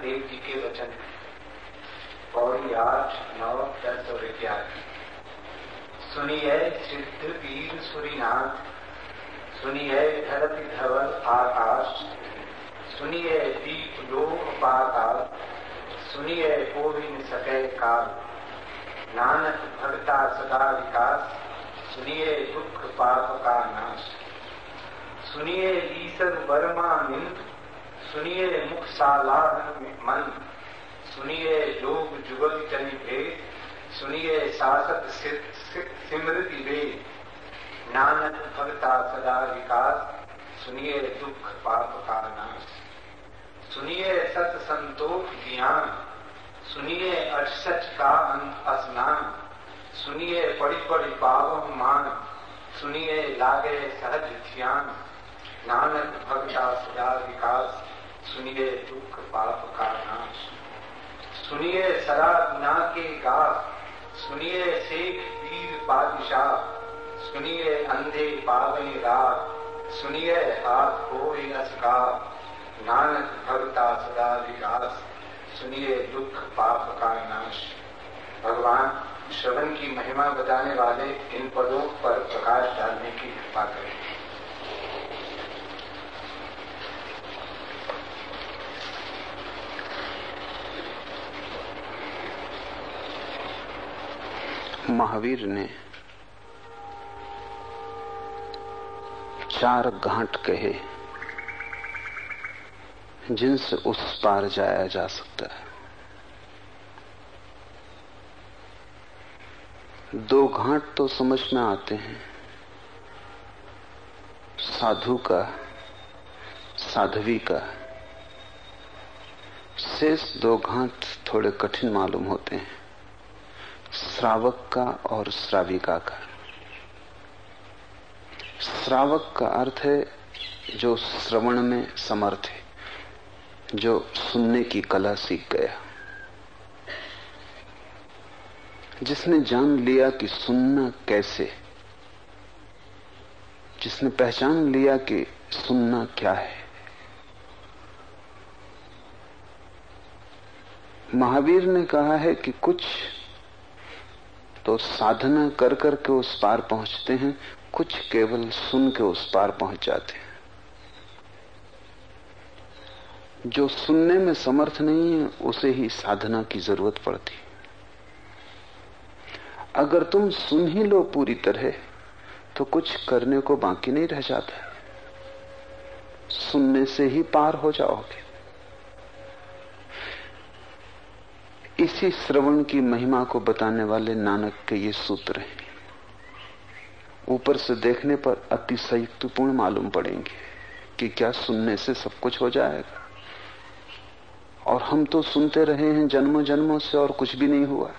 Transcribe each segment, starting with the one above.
देव जी के वचन। पौड़ी आठ नौ दस और ग्यारह सुनिए सिद्ध वीर सुरीनाथ। सुनिए धरती धवल आकाश। सुनिए दीप लोक पाताल। सुनिए कोविन सके काल। नानक भगता सदा विकास। सुनिए दुख पाप का नाश। सुनिए ईश्वर वर्मा मिंद सुनिए मुख सालाहन मन। सुनिए योग जुगल जन भेद, सुनिए शासक सिमृति वेद। नानक भगता सदा विकास, सुनिए दुख पाप का नाश। सुनिए सत संतोष ज्ञान, सुनिए अठसठ का अंत स्नान सुनिए बड़ी बड़ी पावन मान, सुनिए लागे सहज ध्यान। नानक भगता सदा विकास। सुनिए दुख पाप का नाश। सुनिए सरा गुना के गास सुनिए शेख वीर बादशाह। सुनिए अंधे पावे रात। सुनिए हाथ हो असकार नानक भगता सदा विकास सुनिए दुख पाप का नाश। भगवान, श्रवण की महिमा बताने वाले इन पदों पर प्रकाश डालने की कृपा करें। महावीर ने चार घाट कहे, जिनसे उस पार जाया जा सकता है। दो घाट तो समझ में आते हैं। साधु का, साधवी का। शेष दो घाट थोड़े कठिन मालूम होते हैं। श्रावक का और श्राविका का। श्रावक का अर्थ है जो श्रवण में समर्थ है, जो सुनने की कला सीख गया। जिसने जान लिया कि सुनना कैसे, जिसने पहचान लिया कि सुनना क्या है। महावीर ने कहा है कि कुछ तो साधना कर कर के उस पार पहुँचते हैं, कुछ केवल सुन के उस पार पहुँच जाते हैं। जो सुनने में समर्थ नहीं है, उसे ही साधना की ज़रूरत पड़ती अगर तुम सुन ही लो पूरी तरह तो कुछ करने को बाकी नहीं रह जाता। सुनने से ही पार हो जाओगे। इसी श्रवण की महिमा को बताने वाले नानक के ये सूत्र हैं। ऊपर से देखने पर अतिशयुक्तपूर्ण मालूम पड़ेंगे कि क्या सुनने से सब कुछ हो जाएगा। और हम तो सुनते रहे हैं जन्मों जन्मों से और कुछ भी नहीं हुआ।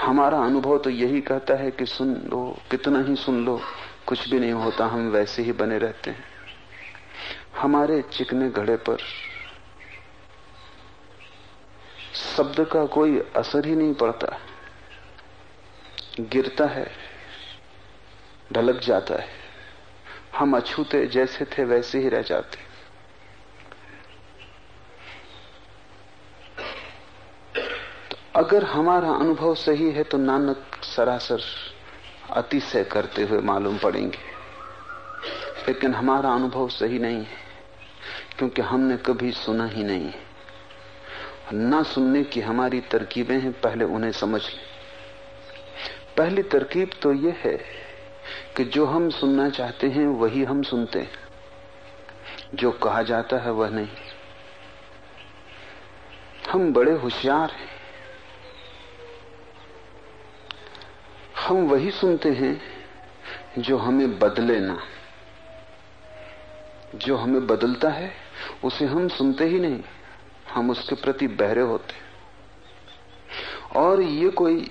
हमारा अनुभव तो यही कहता है कि सुन लो, कितना ही सुन लो, कुछ भी नहीं होता, हम वैसे ही बने रहते हैं। हमारे चिकने घड़े पर शब्द का कोई असर ही नहीं पड़ता। गिरता है, ढलक जाता है। हम अछूते जैसे थे वैसे ही रह जाते। तो अगर हमारा अनुभव सही है तो नानक सरासर अतिशय करते हुए मालूम पड़ेंगे। लेकिन हमारा अनुभव सही नहीं है, क्योंकि हमने कभी सुना ही नहीं है। ना सुनने की हमारी तरकीबें हैं, पहले उन्हें समझ लें। पहली तरकीब तो यह है कि जो हम सुनना चाहते हैं, वही हम सुनते हैं। जो कहा जाता है, वह नहीं। हम बड़े होशियार हैं। हम वही सुनते हैं जो हमें बदले ना। जो हमें बदलता है, उसे हम सुनते ही नहीं। हम उसके प्रति बहरे होते और ये कोई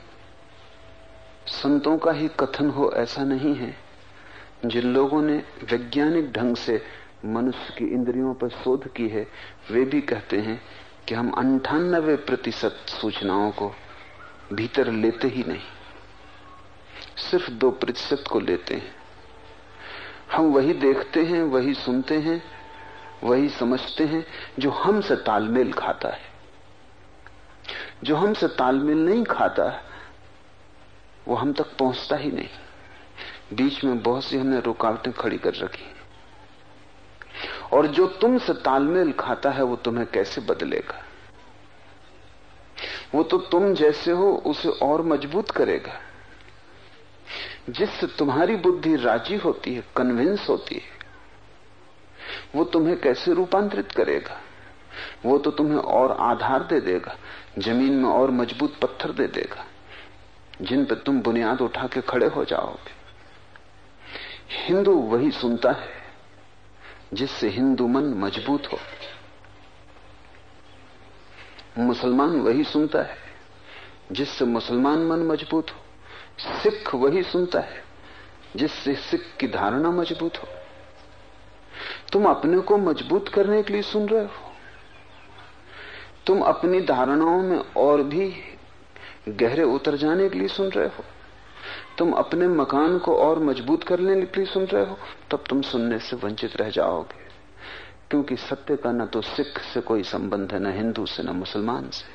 संतों का ही कथन हो, ऐसा नहीं है। जिन लोगों ने वैज्ञानिक ढंग से मनुष्य की इंद्रियों पर शोध की है, वे भी कहते हैं कि हम अंठानबे प्रतिशत सूचनाओं को भीतर लेते ही नहीं। सिर्फ़ दो प्रतिशत को लेते हैं। हम वही देखते हैं, वही सुनते हैं वही समझते हैं जो हमसे तालमेल खाता है। जो हमसे तालमेल नहीं खाता, वो हम तक पहुँचता ही नहीं। बीच में बहुत सी हमने रुकावटें खड़ी कर रखी और जो तुमसे तालमेल खाता है, वो तुम्हें कैसे बदलेगा? वो तो तुम जैसे हो, उसे और मज़बूत करेगा। जिससे तुम्हारी बुद्धि राज़ी होती है कन्विंस होती है वो तुम्हें कैसे रूपांतरित करेगा? वो तो तुम्हें और आधार दे देगा, ज़मीन में और मज़बूत पत्थर दे देगा, जिन पर तुम बुनियाद उठा के खड़े हो जाओगे। हिंदू वही सुनता है, जिससे हिंदू मन मज़बूत हो। मुसलमान वही सुनता है, जिससे मुसलमान मन मज़बूत हो। सिख वही सुनता है, जिससे सिख की धारणा मज़बूत हो। तुम अपने को मज़बूत करने के लिए सुन रहे हो। तुम अपनी धारणाओं में और भी गहरे उतर जाने के लिए सुन रहे हो। तुम अपने मकान को और मज़बूत करने के लिए सुन रहे हो। तब तुम सुनने से वंचित रह जाओगे। क्योंकि सत्य का न तो सिख से कोई संबंध है, न हिंदू से, न मुसलमान से।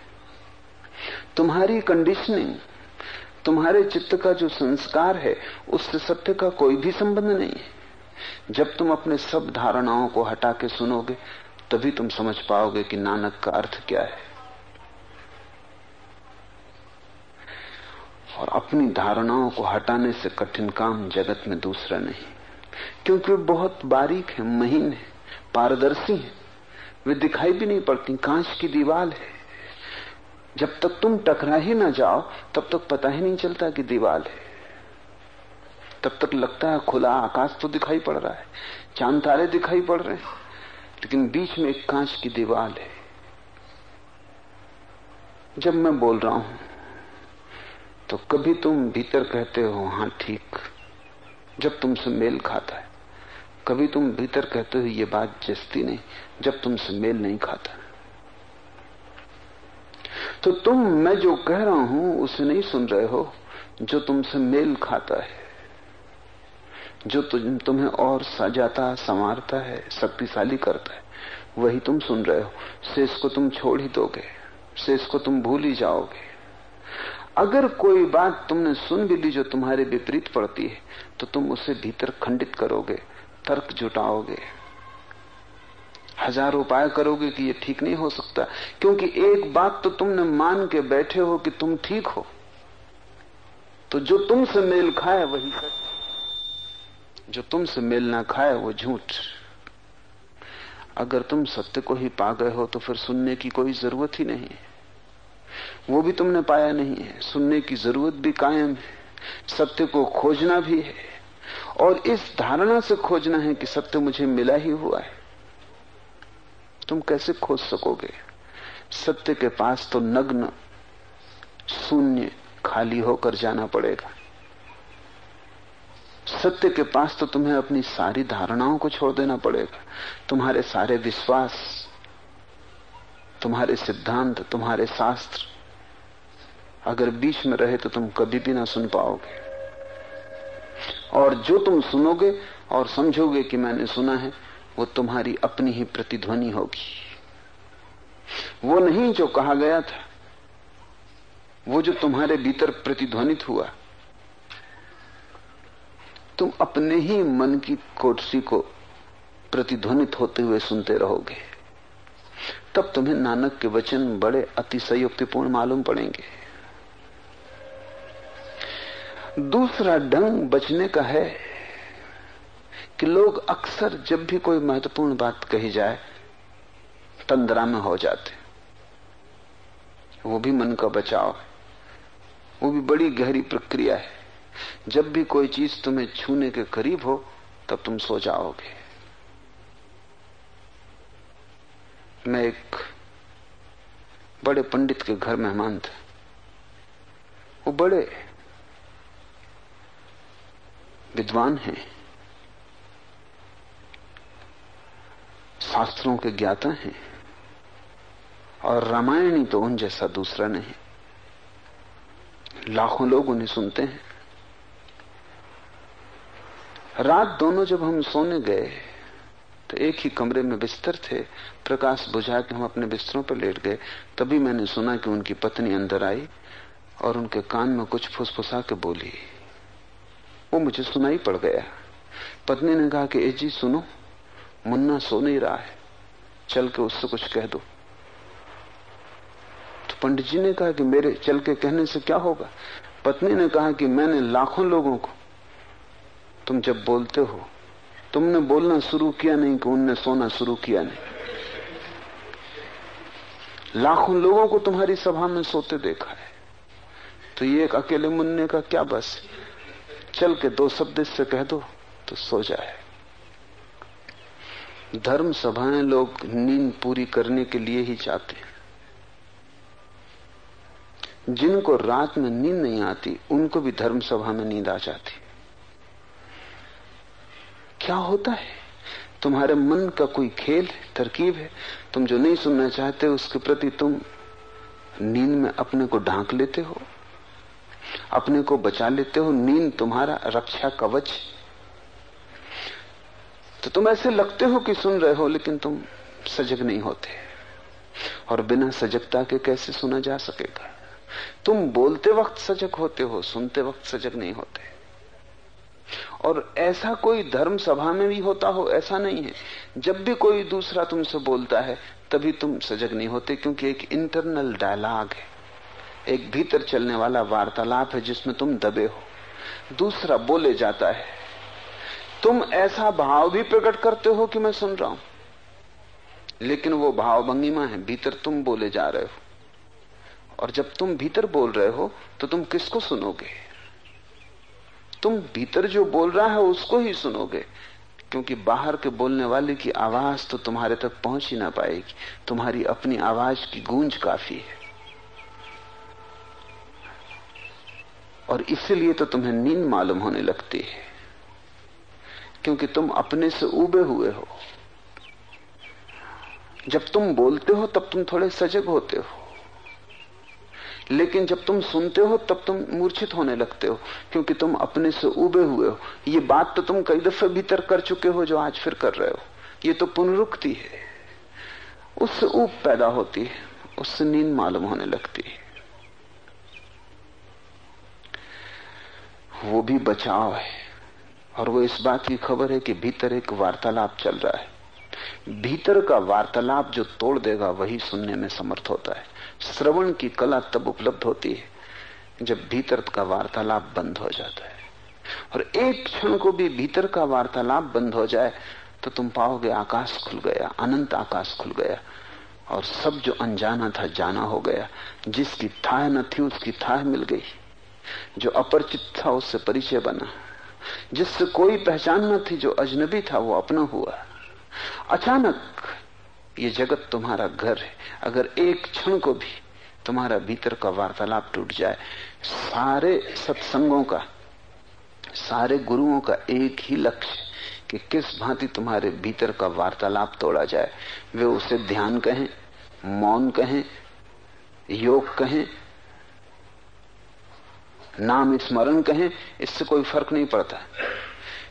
तुम्हारी कंडीशनिंग तुम्हारे चित्त का जो संस्कार है, उससे सत्य का कोई भी संबंध नहीं है। जब तुम अपने सब धारणाओं को हटा के सुनोगे, तभी तुम समझ पाओगे कि नानक का अर्थ क्या है। और अपनी धारणाओं को हटाने से कठिन काम जगत में दूसरा नहीं, क्योंकि वे बहुत बारीक है, महीन है, पारदर्शी है। वे दिखाई भी नहीं पड़ती, कांच की दीवार है। जब तक तुम टकरा ही ना जाओ, तब तक पता ही नहीं चलता कि दीवार है। तब तक लगता है खुला आकाश तो दिखाई पड़ रहा है, चाँद तारे दिखाई पड़ रहे हैं, लेकिन बीच में एक कांच की दीवार है। जब मैं बोल रहा हूँ तो कभी तुम भीतर कहते हो, हाँ, ठीक। जब तुमसे मेल खाता है, कभी तुम भीतर कहते हो, ये बात जस्ती नहीं। जब तुमसे मेल नहीं खाता। तो तुम, मैं जो कह रहा हूँ, उसे नहीं सुन रहे हो, जो तुमसे मेल खाता है। जो तुम्हें और सजाता, संवारता है, शक्तिशाली करता है, वही तुम सुन रहे हो। शेष को तुम छोड़ ही दोगे, शेष को तुम भूल ही जाओगे। अगर कोई बात तुमने सुन भी ली जो तुम्हारे विपरीत पड़ती है तो तुम उसे भीतर खंडित करोगे, तर्क जुटाओगे। हज़ार उपाय करोगे कि ये ठीक नहीं हो सकता, क्योंकि एक बात तो तुमने मान के बैठे हो कि तुम ठीक हो। तो जो तुमसे मेल खाए, वही सच। जो तुमसे मेल ना खाए, वो झूठ। अगर तुम सत्य को ही पा गए हो तो फिर सुनने की कोई ज़रूरत ही नहीं वो भी तुमने पाया नहीं है। सुनने की ज़रूरत भी कायम है। सत्य को खोजना भी है। और इस धारणा से खोजना है कि सत्य मुझे मिला ही हुआ है। तुम कैसे खोज सकोगे? सत्य के पास तो नग्न, शून्य, खाली होकर जाना पड़ेगा। सत्य के पास तो तुम्हें अपनी सारी धारणाओं को छोड़ देना पड़ेगा। तुम्हारे सारे विश्वास, तुम्हारे सिद्धांत, तुम्हारे शास्त्र अगर बीच में रहे तो तुम कभी भी ना सुन पाओगे। और जो तुम सुनोगे और समझोगे कि मैंने सुना है, वो तुम्हारी अपनी ही प्रतिध्वनि होगी। वो नहीं जो कहा गया था, वो जो तुम्हारे भीतर प्रतिध्वनित हुआ तुम अपने ही मन की कोटसी को प्रतिध्वनित होते हुए सुनते रहोगे। तब तुम्हें नानक के वचन बड़े अतिशयोक्तिपूर्ण मालूम पड़ेंगे। दूसरा ढंग बचने का है कि लोग अक्सर जब भी कोई महत्वपूर्ण बात कही जाए, तंद्रा में हो जाते। वो भी मन का बचाव है। वो भी बड़ी गहरी प्रक्रिया है। जब भी कोई चीज़ तुम्हें छूने के करीब हो, तब तुम सो जाओगे। मैं एक बड़े पंडित के घर मेहमान था। वो बड़े विद्वान हैं। शास्त्रों के ज्ञाता हैं। और रामायणी तो उन जैसा दूसरा नहीं। लाखों लोग उन्हें सुनते हैं। रात दोनों जब हम सोने गए तो एक ही कमरे में बिस्तर थे। प्रकाश बुझा के हम अपने बिस्तरों पर लेट गए। तभी मैंने सुना कि उनकी पत्नी अंदर आई और उनके कान में कुछ फुसफुसा के बोली। वो मुझे सुनाई पड़ गया। पत्नी ने कहा कि, ए जी, सुनो। मुन्ना सो नहीं रहा है। चल के उससे कुछ कह दो। तो पंडित जी ने कहा कि, मेरे, चल के कहने से क्या होगा? पत्नी ने कहा कि, मैंने लाखों लोगों को तुम जब बोलते हो, तुमने बोलना शुरू किया नहीं कि उनने सोना शुरू किया नहीं। लाखों लोगों को तुम्हारी सभा में सोते देखा है। तो ये एक अकेले मुन्ने का क्या बस? चल के दो शब्द से कह दो तो सो जाए। धर्म सभाएँ लोग नींद पूरी करने के लिए ही चाहते हैं। जिनको रात में नींद नहीं आती, उनको भी धर्म सभा में नींद आ जाती। क्या होता है? तुम्हारे मन का कोई खेल तरकीब है? तुम जो नहीं सुनना चाहते, उसके प्रति तुम नींद में अपने को ढांक लेते हो। अपने को बचा लेते हो। नींद तुम्हारा रक्षा कवच तो तुम ऐसे लगते हो कि सुन रहे हो, लेकिन तुम सजग नहीं होते। और बिना सजगता के कैसे सुना जा सकेगा? तुम बोलते वक्त सजग होते हो, सुनते वक्त सजग नहीं होते। और ऐसा कोई धर्म सभा में भी होता हो, ऐसा नहीं है। जब भी कोई दूसरा तुमसे बोलता है, तभी तुम सजग नहीं होते, क्योंकि एक इंटरनल डायलॉग है। एक भीतर चलने वाला वार्तालाप है, जिसमें तुम दबे हो। दूसरा बोले जाता है, तुम ऐसा भाव भी प्रकट करते हो कि मैं सुन रहा हूँ। लेकिन वो भाव भंगिमा है, भीतर तुम बोले जा रहे हो। और जब तुम भीतर बोल रहे हो तो तुम किसको सुनोगे? तुम भीतर जो बोल रहा है उसको ही सुनोगे। क्योंकि बाहर के बोलने वाले की आवाज़ तो तुम्हारे तक पहुँच ही ना पाएगी। तुम्हारी अपनी आवाज़ की गूंज काफ़ी है। और इसलिए तो तुम्हें नींद मालूम होने लगती है। क्योंकि तुम अपने से उबे हुए हो। जब तुम बोलते हो, तब तुम थोड़े सजग होते हो। लेकिन जब तुम सुनते हो, तब तुम मूर्छित होने लगते हो, क्योंकि तुम अपने से उबे हुए हो। ये बात तो तुम कई दफे भीतर कर चुके हो, जो आज फिर कर रहे हो। ये तो पुनरुक्ति है। उससे ऊब पैदा होती है, उससे नींद मालूम होने लगती है। वो भी बचाव है। और वो इस बात की खबर है कि भीतर एक वार्तालाप चल रहा है। भीतर का वार्तालाप जो तोड़ देगा, वही सुनने में समर्थ होता है। श्रवण की कला तब उपलब्ध होती है, जब भीतर का वार्तालाप बंद हो जाता है। और एक क्षण को भी भीतर का वार्तालाप बंद हो जाए तो तुम पाओगे आकाश खुल गया, अनंत आकाश खुल गया, और सब जो अनजाना था, जाना हो गया। जिसकी थाह न थी, उसकी थाह मिल गई। जो अपरिचित था, उससे परिचय बना। जिससे कोई पहचान न थी, जो अजनबी था, वो अपना हुआ। अचानक ये जगत तुम्हारा घर है। अगर एक क्षण को भी तुम्हारा भीतर का वार्तालाप टूट जाए, सारे सत्संगों का, सारे गुरुओं का एक ही लक्ष्य कि किस भांति तुम्हारे भीतर का वार्तालाप तोड़ा जाए। वे उसे ध्यान कहें, मौन कहें, योग कहें, नाम स्मरण कहें, इससे कोई फ़र्क नहीं पड़ता।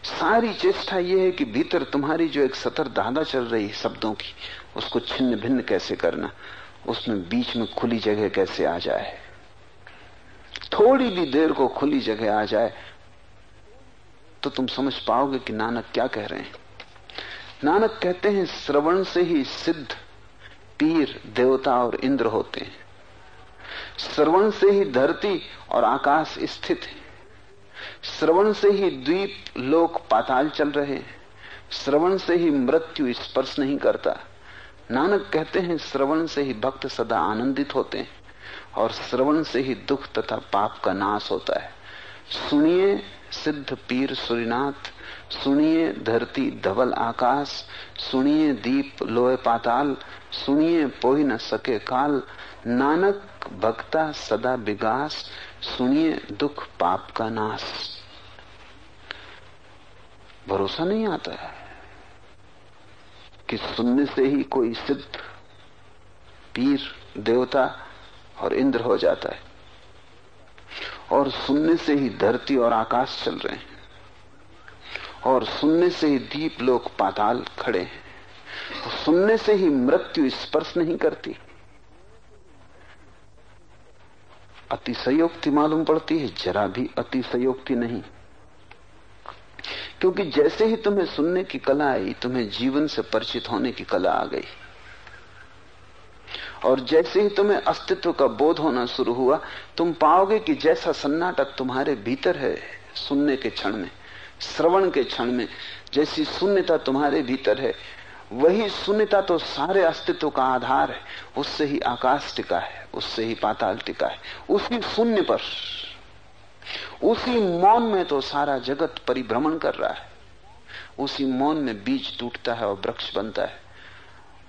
सारी चेष्टा यह है कि भीतर तुम्हारी जो एक सतर दादा चल रही है शब्दों की, उसको छिन्न भिन्न कैसे करना? उसमें बीच में खुली जगह कैसे आ जाए? थोड़ी भी देर को खुली जगह आ जाए तो तुम समझ पाओगे कि नानक क्या कह रहे हैं। नानक कहते हैं, श्रवण से ही सिद्ध पीर, देवता और इंद्र होते हैं। श्रवण से ही धरती और आकाश स्थित है। श्रवण से ही द्वीप लोक पाताल चल रहे श्रवण से ही मृत्यु स्पर्श नहीं करता। नानक कहते हैं, श्रवण से ही भक्त सदा आनंदित होते हैं और श्रवण से ही दुख तथा पाप का नाश होता है। सुनिए सिद्ध पीर सूर्यनाथ सुनिए धरती धवल आकाश, सुनिए दीप लोहे पाताल सुनिए पोही न सके काल। नानक, भक्ता सदा विगास, सुनिए दुख पाप का नाश भरोसा नहीं आता है कि सुनने से ही कोई सिद्ध पीर, देवता और इंद्र हो जाता है। और सुनने से ही धरती और आकाश चल रहे हैं। और सुनने से ही दीप लोग पाताल खड़े हैं। सुनने से ही मृत्यु स्पर्श नहीं करती। अतिशयोक्ति मालूम पड़ती है, जरा भी अतिशयोक्ति नहीं। क्योंकि जैसे ही तुम्हें सुनने की कला आई, तुम्हें जीवन से परिचित होने की कला आ गई। और जैसे ही तुम्हें अस्तित्व का बोध होना शुरू हुआ, तुम पाओगे कि जैसा सन्नाटा तुम्हारे भीतर है, सुनने के क्षण में, श्रवण के क्षण में, जैसी शून्यता तुम्हारे भीतर है वही शून्यता तो सारे अस्तित्व का आधार है। उससे ही आकाश टिका है, उससे ही पाताल टिका है। उसी शून्य पर, उसी मौन में तो सारा जगत परिभ्रमण कर रहा है। उसी मौन में बीज टूटता है और वृक्ष बनता है।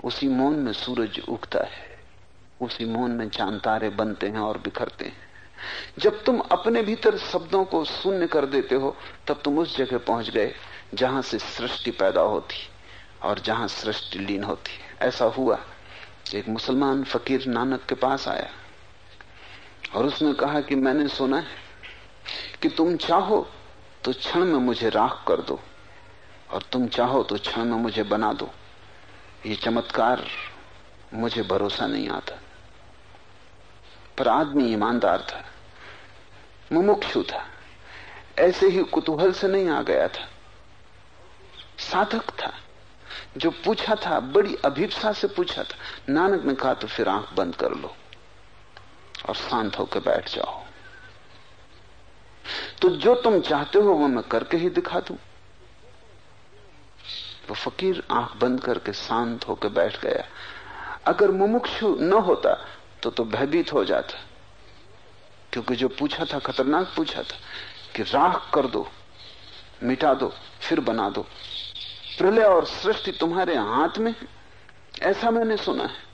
उसी मौन में सूरज उगता है। उसी मौन में चाँद तारे बनते हैं और बिखरते हैं। जब तुम अपने भीतर शब्दों को शून्य कर देते हो, तब तुम उस जगह पहुँच गए जहाँ से सृष्टि पैदा होती। और जहाँ सृष्टि लीन होती ऐसा हुआ एक मुसलमान फकीर नानक के पास आया और उसने कहा कि मैंने सुना है कि तुम चाहो तो क्षण में मुझे राख कर दो और तुम चाहो तो क्षण में मुझे बना दो। ये चमत्कार मुझे भरोसा नहीं आता। पर आदमी ईमानदार था, मुमुक्षु था, ऐसे ही कुतूहल से नहीं आ गया था। साधक था। जो पूछा था, बड़ी अभिप्सा से पूछा था, नानक ने कहा तो फिर आँख बंद कर लो और शांत होकर बैठ जाओ। तो जो तुम चाहते हो, वो मैं करके ही दिखा दू। वो फकीर आँख बंद करके शांत होकर बैठ गया। अगर मुमुक्षु न होता तो तो भयभीत हो जाता। क्योंकि जो पूछा था, खतरनाक पूछा था कि राख कर दो, मिटा दो, फिर बना दो। प्रलय और सृष्टि तुम्हारे हाथ में ऐसा मैंने सुना है।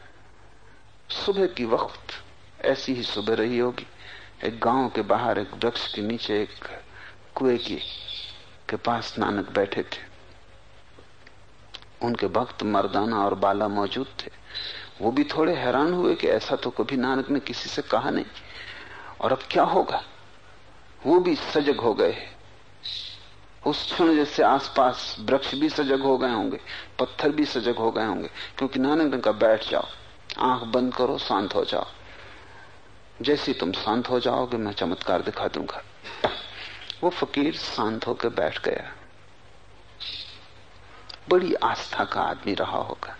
सुबह की वक्त ऐसी ही सुबह रही होगी। एक गाँव के बाहर एक वृक्ष के नीचे एक कुएँ की के पास नानक बैठे थे। उनके भक्त मर्दाना और बाला मौजूद थे। वो भी थोड़े हैरान हुए कि ऐसा तो कभी नानक ने किसी से कहा नहीं। और अब क्या होगा? वो भी सजग हो गए उस क्षण जैसे आसपास वृक्ष भी सजग हो गए होंगे, पत्थर भी सजग हो गए होंगे, क्योंकि नानक ने कहा बैठ जाओ, आँख बंद करो, शांत हो जाओ। जैसे तुम शांत हो जाओगे, मैं चमत्कार दिखा दूँगा। वो फकीर शांत होकर बैठ गया। बड़ी आस्था का आदमी रहा होगा।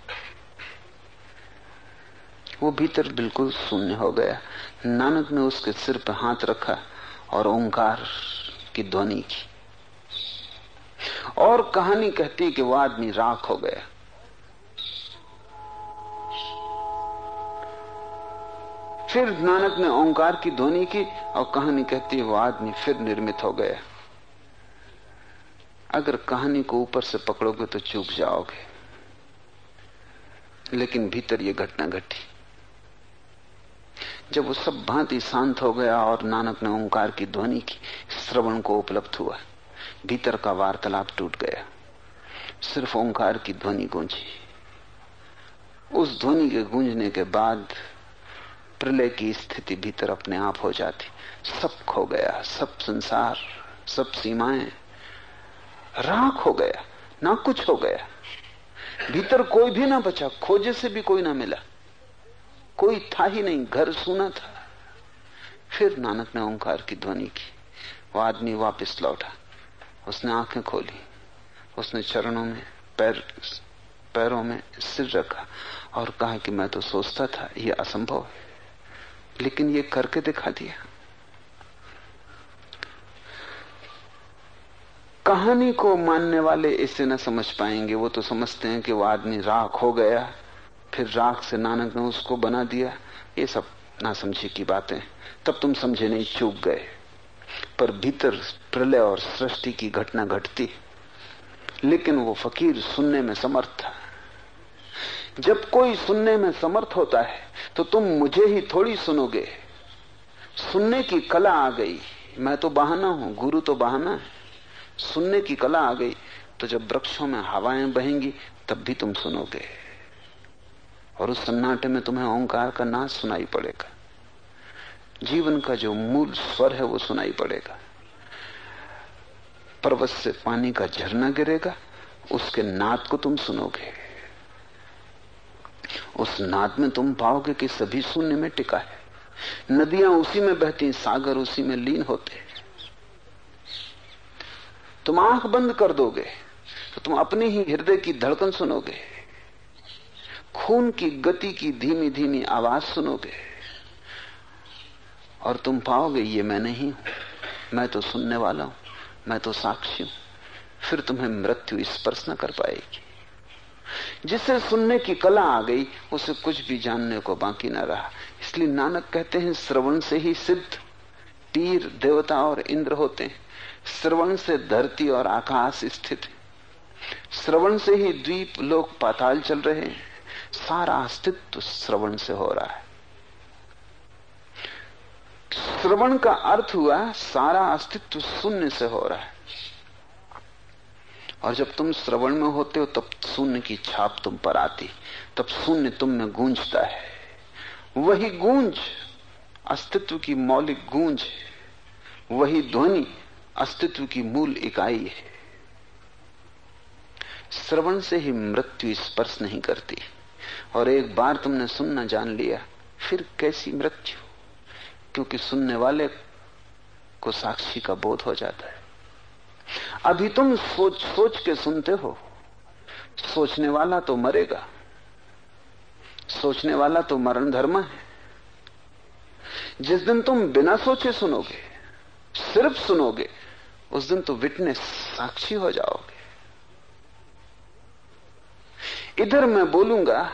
वो भीतर बिल्कुल शून्य हो गया। नानक ने उसके सिर पर हाथ रखा और ओंकार की ध्वनि की। और कहानी कहती कि वो आदमी राख हो गया। फिर नानक ने ओंकार की ध्वनि की और कहानी कहती है वो आदमी फिर निर्मित हो गया। अगर कहानी को ऊपर से पकड़ोगे तो चूक जाओगे। लेकिन भीतर ये घटना घटी। जब वो सब भांति शांत हो गया और नानक ने ओंकार की ध्वनि की, श्रवण को उपलब्ध हुआ। भीतर का वार्तालाप टूट गया। सिर्फ़ ओंकार की ध्वनि गूंजी। उस ध्वनि के गूंजने के बाद प्रलय की स्थिति भीतर अपने आप हो जाती। सब खो गया, सब संसार, सब सीमाएँ। राख हो गया, ना कुछ हो गया। भीतर कोई भी ना बचा, खोजे से भी कोई ना मिला। कोई था ही नहीं, घर सुना था। फिर नानक ने ओंकार की ध्वनि की। वो आदमी वापस लौटा। उसने आँखें खोली, उसने चरणों में, पैर, पैरों में सिर रखा और कहा कि मैं तो सोचता था यह असंभव है, लेकिन ये करके दिखा दिया। कहानी को मानने वाले इसे न समझ पाएँगे। वो तो समझते हैं कि वो आदमी राख हो गया, फिर राख से नानक ने उसको बना दिया। ये सब ना समझे की बातें। तब तुम समझे नहीं, चूक गए। पर भीतर प्रलय और सृष्टि की घटना घटती लेकिन वो फकीर सुनने में समर्थ था जब कोई सुनने में समर्थ होता है तो तुम मुझे ही थोड़ी सुनोगे। सुनने की कला आ गई। मैं तो बहाना हूँ, गुरु तो बहाना है। सुनने की कला आ गई तो जब वृक्षों में हवाएँ बहेंगी, तब भी तुम सुनोगे। और उस सन्नाटे में तुम्हें ओंकार का नाच सुनाई पड़ेगा। जीवन का जो मूल स्वर है वो सुनाई पड़ेगा। पर्वत से पानी का झरना गिरेगा, उसके नाद को तुम सुनोगे। उस नाद में तुम पाओगे कि सभी शून्य में टिका है। नदियाँ उसी में बहती, सागर उसी में लीन होते। तुम आँख बंद कर दोगे तो तुम अपने ही हृदय की धड़कन सुनोगे। खून की गति की धीमी धीमी आवाज़ सुनोगे। और तुम पाओगे, ये मैं नहीं हूँ। मैं तो सुनने वाला हूँ, मैं तो साक्षी हूँ। फिर तुम्हें मृत्यु स्पर्श न कर पाएगी। जिसे सुनने की कला आ गई, उसे कुछ भी जानने को बाकी न रहा। इसलिए नानक कहते हैं, श्रवण से ही सिद्ध। तीर देवता और इंद्र होते हैं। श्रवण से धरती और आकाश स्थित है। श्रवण से ही द्वीप लोग पाताल चल रहे हैं। सारा अस्तित्व श्रवण से हो रहा है। श्रवण का अर्थ हुआ, सारा अस्तित्व शून्य से हो रहा है। और जब तुम श्रवण में होते हो, तब शून्य की छाप तुम पर आती। तब शून्य तुम में गूंजता है। वही गूंज, अस्तित्व की मौलिक गूंज वही ध्वनि, अस्तित्व की मूल इकाई है। श्रवण से ही मृत्यु स्पर्श नहीं करती। और एक बार तुमने सुनना जान लिया, फिर कैसी मृत्यु? क्योंकि सुनने वाले को साक्षी का बोध हो जाता है। अभी तुम सोच सोच के सुनते हो। सोचने वाला तो मरेगा। सोचने वाला तो मरण धर्म है। जिस दिन तुम बिना सोचे सुनोगे, सिर्फ़ सुनोगे, उस दिन तो विटनेस साक्षी हो जाओगे। इधर मैं बोलूँगा,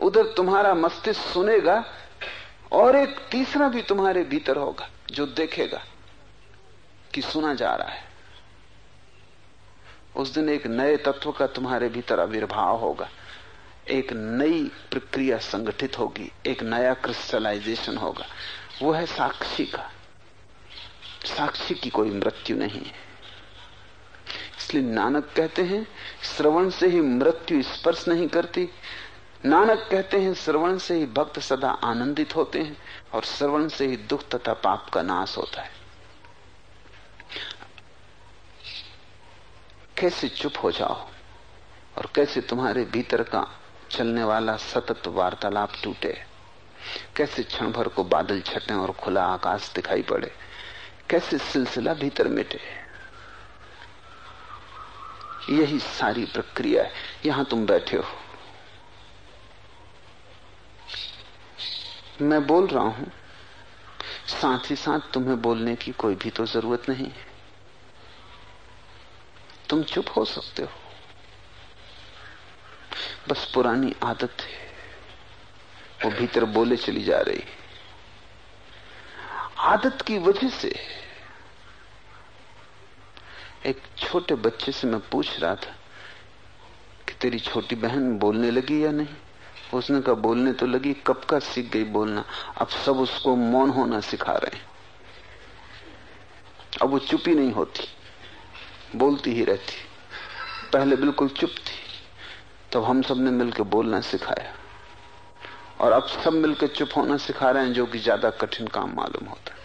उधर तुम्हारा मस्तिष्क सुनेगा और एक तीसरा भी तुम्हारे भीतर होगा, जो देखेगा कि सुना जा रहा है। उस दिन एक नए तत्व का तुम्हारे भीतर आविर्भाव होगा। एक नई प्रक्रिया संगठित होगी, एक नया क्रिस्टलाइजेशन होगा। वो है साक्षी का। साक्षी की कोई मृत्यु नहीं है। इसलिए नानक कहते हैं, श्रवण से ही मृत्यु स्पर्श नहीं करती। नानक कहते हैं, श्रवण से ही भक्त सदा आनंदित होते हैं और श्रवण से ही दुख तथा पाप का नाश होता है। कैसे चुप हो जाओ और कैसे तुम्हारे भीतर का चलने वाला सतत वार्तालाप टूटे? कैसे क्षण भर को बादल छटे और खुला आकाश दिखाई पड़े? कैसे सिलसिला भीतर मिटे? यही सारी प्रक्रिया है। यहाँ तुम बैठे हो। मैं बोल रहा हूँ। साथ ही साथ तुम्हें बोलने की कोई भी तो ज़रूरत नहीं है। तुम चुप हो सकते हो। बस पुरानी आदत है। वो भीतर बोले चली जा रही आदत की वजह से एक छोटे बच्चे से मैं पूछ रहा था कि तेरी छोटी बहन बोलने लगी या नहीं? उसने कहा, बोलने तो लगी, कब का सीख गई बोलना। अब सब उसको मौन होना सिखा रहे हैं। अब वो चुप ही नहीं होती। बोलती ही रहती। पहले बिल्कुल चुप थी। तब तो हम सबने मिलकर बोलना सिखाया। और अब सब मिलकर चुप होना सिखा रहे हैं, जो कि ज़्यादा कठिन काम मालूम होता है।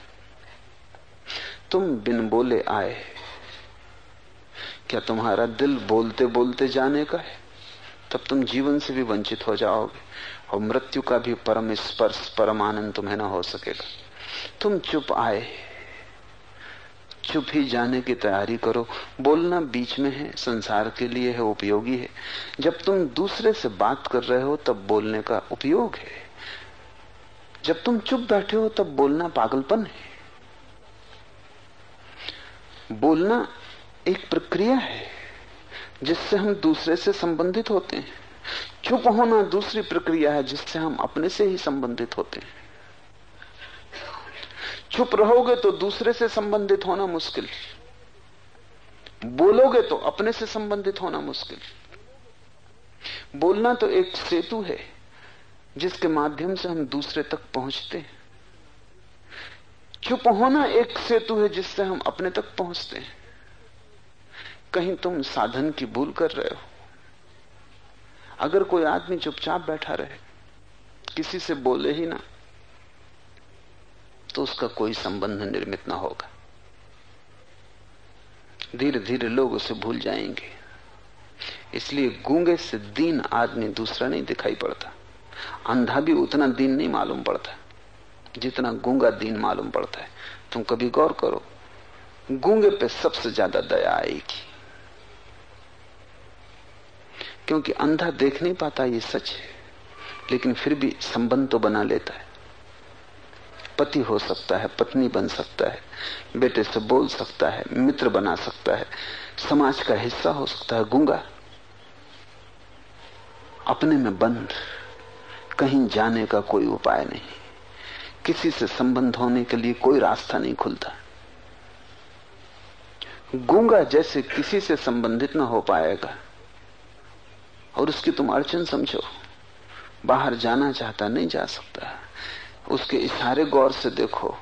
तुम बिन बोले आए। क्या तुम्हारा दिल बोलते बोलते जाने का है? तब तुम जीवन से भी वंचित हो जाओगे और मृत्यु का भी परम स्पर्श, परम आनंद तुम्हें ना हो सकेगा। तुम चुप आए। चुप ही जाने की तैयारी करो। बोलना बीच में है, संसार के लिए है, उपयोगी है। जब तुम दूसरे से बात कर रहे हो, तब बोलने का उपयोग है। जब तुम चुप बैठे हो, तब बोलना पागलपन है। बोलना एक प्रक्रिया है। जिससे हम दूसरे से संबंधित होते हैं। चुप होना दूसरी प्रक्रिया है, जिससे हम अपने से ही संबंधित होते हैं। चुप रहोगे तो दूसरे से संबंधित होना मुश्किल। बोलोगे तो अपने से संबंधित होना मुश्किल। बोलना तो एक सेतु है, जिसके माध्यम से हम दूसरे तक पहुँचते हैं। चुप होना एक सेतु है, जिससे हम अपने तक पहुँचते हैं। कहीं तुम साधन की भूल कर रहे हो। अगर कोई आदमी चुपचाप बैठा रहे, किसी से बोले ही ना तो उसका कोई संबंध निर्मित ना होगा। धीरे धीरे लोग उसे भूल जाएँगे। इसलिए गूँगे से दीन आदमी दूसरा नहीं दिखाई पड़ता। अंधा भी उतना दीन नहीं मालूम पड़ता, जितना गूँगा दीन मालूम पड़ता है। तुम कभी गौर करो, गूँगे पे सबसे ज़्यादा दया आएगी। क्योंकि अंधा देख नहीं पाता ये सच है, लेकिन फिर भी संबंध तो बना लेता है। पति हो सकता है, पत्नी बन सकता है, बेटे से बोल सकता है, मित्र बना सकता है, समाज का हिस्सा हो सकता है, गूँगा। अपने में बंद, कहीं जाने का कोई उपाय नहीं। किसी से संबंध होने के लिए कोई रास्ता नहीं खुलता। गूँगा जैसे किसी से संबंधित ना हो पाएगा। और उसकी तुम अड़चन समझो। बाहर जाना चाहता, नहीं जा सकता। उसके इशारे गौर से देखो।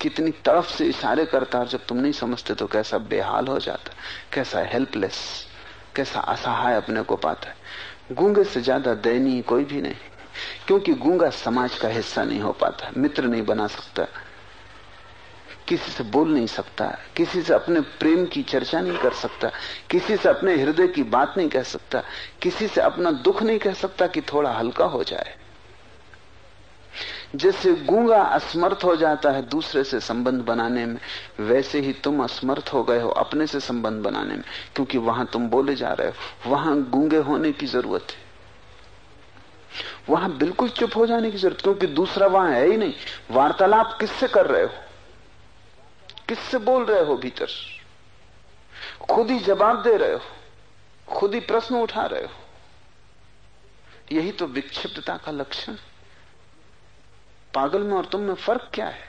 कितनी तरफ़ से इशारे करता और जब तुम नहीं समझते तो कैसा बेहाल हो जाता, कैसा हेल्पलेस कैसा असहाय अपने को पाता है। गूँगे से ज़्यादा दयनीय कोई भी नहीं, क्योंकि गूँगा समाज का हिस्सा नहीं हो पाता, मित्र नहीं बना सकता। किसी से बोल नहीं सकता, किसी से अपने प्रेम की चर्चा नहीं कर सकता, किसी से अपने हृदय की बात नहीं कह सकता, किसी से अपना दुख नहीं कह सकता कि थोड़ा हल्का हो जाए। जैसे गूँगा असमर्थ हो जाता है दूसरे से संबंध बनाने में, वैसे ही तुम असमर्थ हो गए हो अपने से संबंध बनाने में, क्योंकि वहाँ तुम बोले जा रहे हो, वहाँ गूँगे होने की ज़रूरत है। वहाँ बिल्कुल चुप हो जाने की ज़रूरत, क्योंकि दूसरा वहाँ है ही नहीं। वार्तालाप किससे कर रहे हो? किससे बोल रहे हो भीतर? खुद ही जवाब दे रहे हो, खुद ही प्रश्न उठा रहे हो। यही तो विक्षिप्तता का लक्षण। पागल में और तुम में फ़र्क क्या है?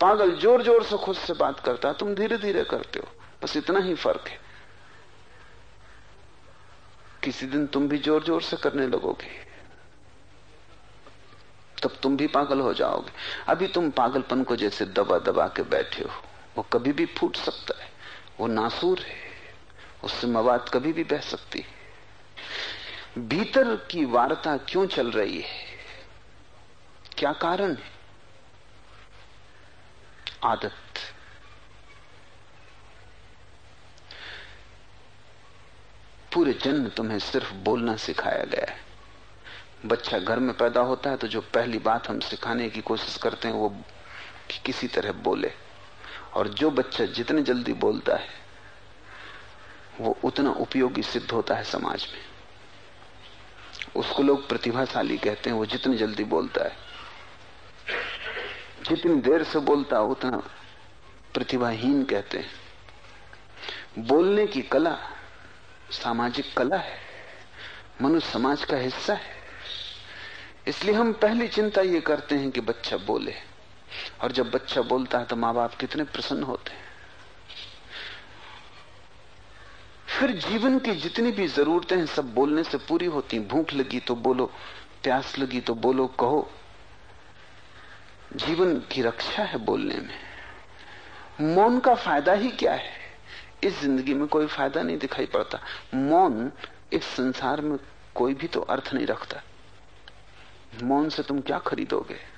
पागल ज़ोर ज़ोर से खुद से बात करता है तुम धीरे धीरे करते हो, बस इतना ही फ़र्क है। किसी दिन तुम भी ज़ोर ज़ोर से करने लगोगे, तब तुम भी पागल हो जाओगे। अभी तुम पागलपन को जैसे दबा दबा के बैठे हो। वो कभी भी फूट सकता है। वो नासूर है। उससे मवाद कभी भी बह सकती है। भीतर की वार्ता क्यों चल रही है? क्या कारण है? आदत। पूरे जन्म तुम्हें सिर्फ़ बोलना सिखाया गया है। बच्चा घर में पैदा होता है तो जो पहली बात हम सिखाने की कोशिश करते हैं वो कि किसी तरह बोले। और जो बच्चा जितने जल्दी बोलता है, वो उतना उपयोगी सिद्ध होता है समाज में। उसको लोग प्रतिभाशाली कहते हैं, वो जितनी जल्दी बोलता है। जितनी देर से बोलता है, उतना प्रतिभाहीन कहते हैं। बोलने की कला सामाजिक कला है, मनुष्य समाज का हिस्सा है। इसलिए हम पहली चिंता ये करते हैं कि बच्चा बोले। और जब बच्चा बोलता है तो माँ बाप कितने प्रसन्न होते हैं। फिर जीवन की जितनी भी जरूरतें हैं, सब बोलने से पूरी होती भूख लगी तो बोलो, प्यास लगी तो बोलो, कहो। जीवन की रक्षा है बोलने में। मौन का फ़ायदा ही क्या है? इस ज़िंदगी में कोई फ़ायदा नहीं दिखाई पड़ता। मौन इस संसार में कोई भी तो अर्थ नहीं रखता। मौन से तुम क्या खरीदोगे?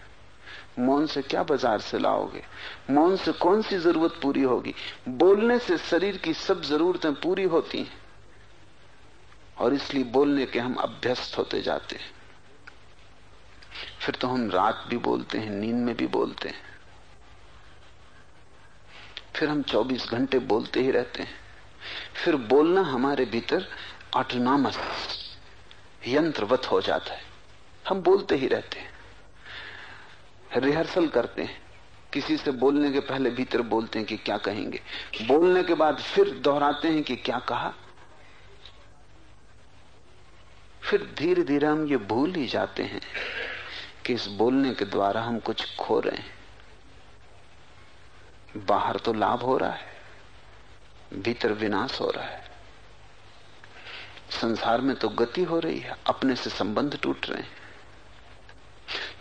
मौन से क्या बाज़ार से लाओगे? मौन से कौन सी ज़रूरत पूरी होगी? बोलने से शरीर की सब जरूरतें पूरी होती हैं। और इसलिए बोलने के हम अभ्यस्त होते जाते हैं। फिर तो हम रात भी बोलते हैं, नींद में भी बोलते हैं। फिर हम 24 घंटे बोलते ही रहते हैं। फिर बोलना हमारे भीतर ऑटोनॉमस यंत्रवत हो जाता है। हम बोलते ही रहते हैं। रिहर्सल करते हैं। किसी से बोलने के पहले भीतर बोलते हैं कि क्या कहेंगे। बोलने के बाद फिर दोहराते हैं कि क्या कहा। फिर धीरे धीरे हम ये भूल ही जाते हैं कि इस बोलने के द्वारा हम कुछ खो रहे हैं। बाहर तो लाभ हो रहा है, भीतर विनाश हो रहा है। संसार में तो गति हो रही है, अपने से संबंध टूट रहे हैं।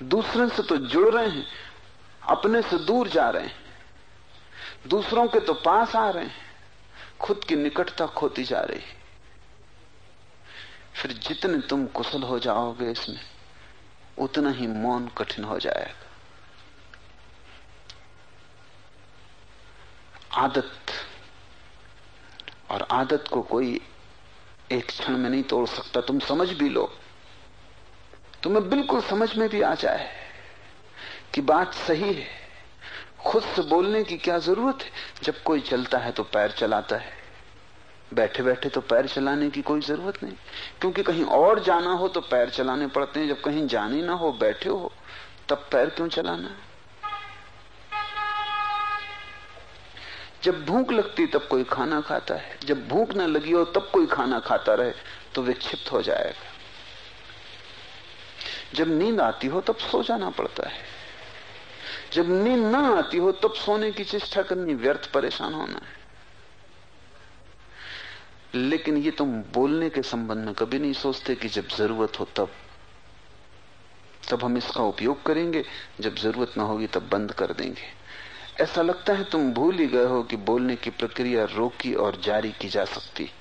दूसरे से तो जुड़ रहे हैं, अपने से दूर जा रहे हैं। दूसरों के तो पास आ रहे हैं, खुद की निकटता खोती जा रही है। फिर जितने तुम कुशल हो जाओगे इसमें, उतना ही मौन कठिन हो जाएगा। आदत, और आदत को कोई एक क्षण में नहीं तोड़ सकता, तुम समझ भी लो। तुम्हें बिल्कुल समझ में भी आ जाए कि बात सही है। खुद से बोलने की क्या ज़रूरत है? जब कोई चलता है तो पैर चलाता है। बैठे बैठे तो पैर चलाने की कोई ज़रूरत नहीं। क्योंकि कहीं और जाना हो तो पैर चलाने पड़ते हैं। जब कहीं जाने ना हो, बैठे हो, तब पैर क्यों चलाना? जब भूख लगती तब कोई खाना खाता है। जब भूख ना लगी हो तब कोई खाना खाता रहे तो विक्षिप्त हो जाएगा। जब नींद आती हो तब सो जाना पड़ता है। जब नींद ना आती हो तब सोने की चेष्टा करनी व्यर्थ परेशान होना है। लेकिन ये तुम बोलने के संबंध में कभी नहीं सोचते कि जब ज़रूरत हो तब तब हम इसका उपयोग करेंगे, जब ज़रूरत ना होगी तब बंद कर देंगे। ऐसा लगता है तुम भूल ही गए हो कि बोलने की प्रक्रिया रोकी और जारी की जा सकती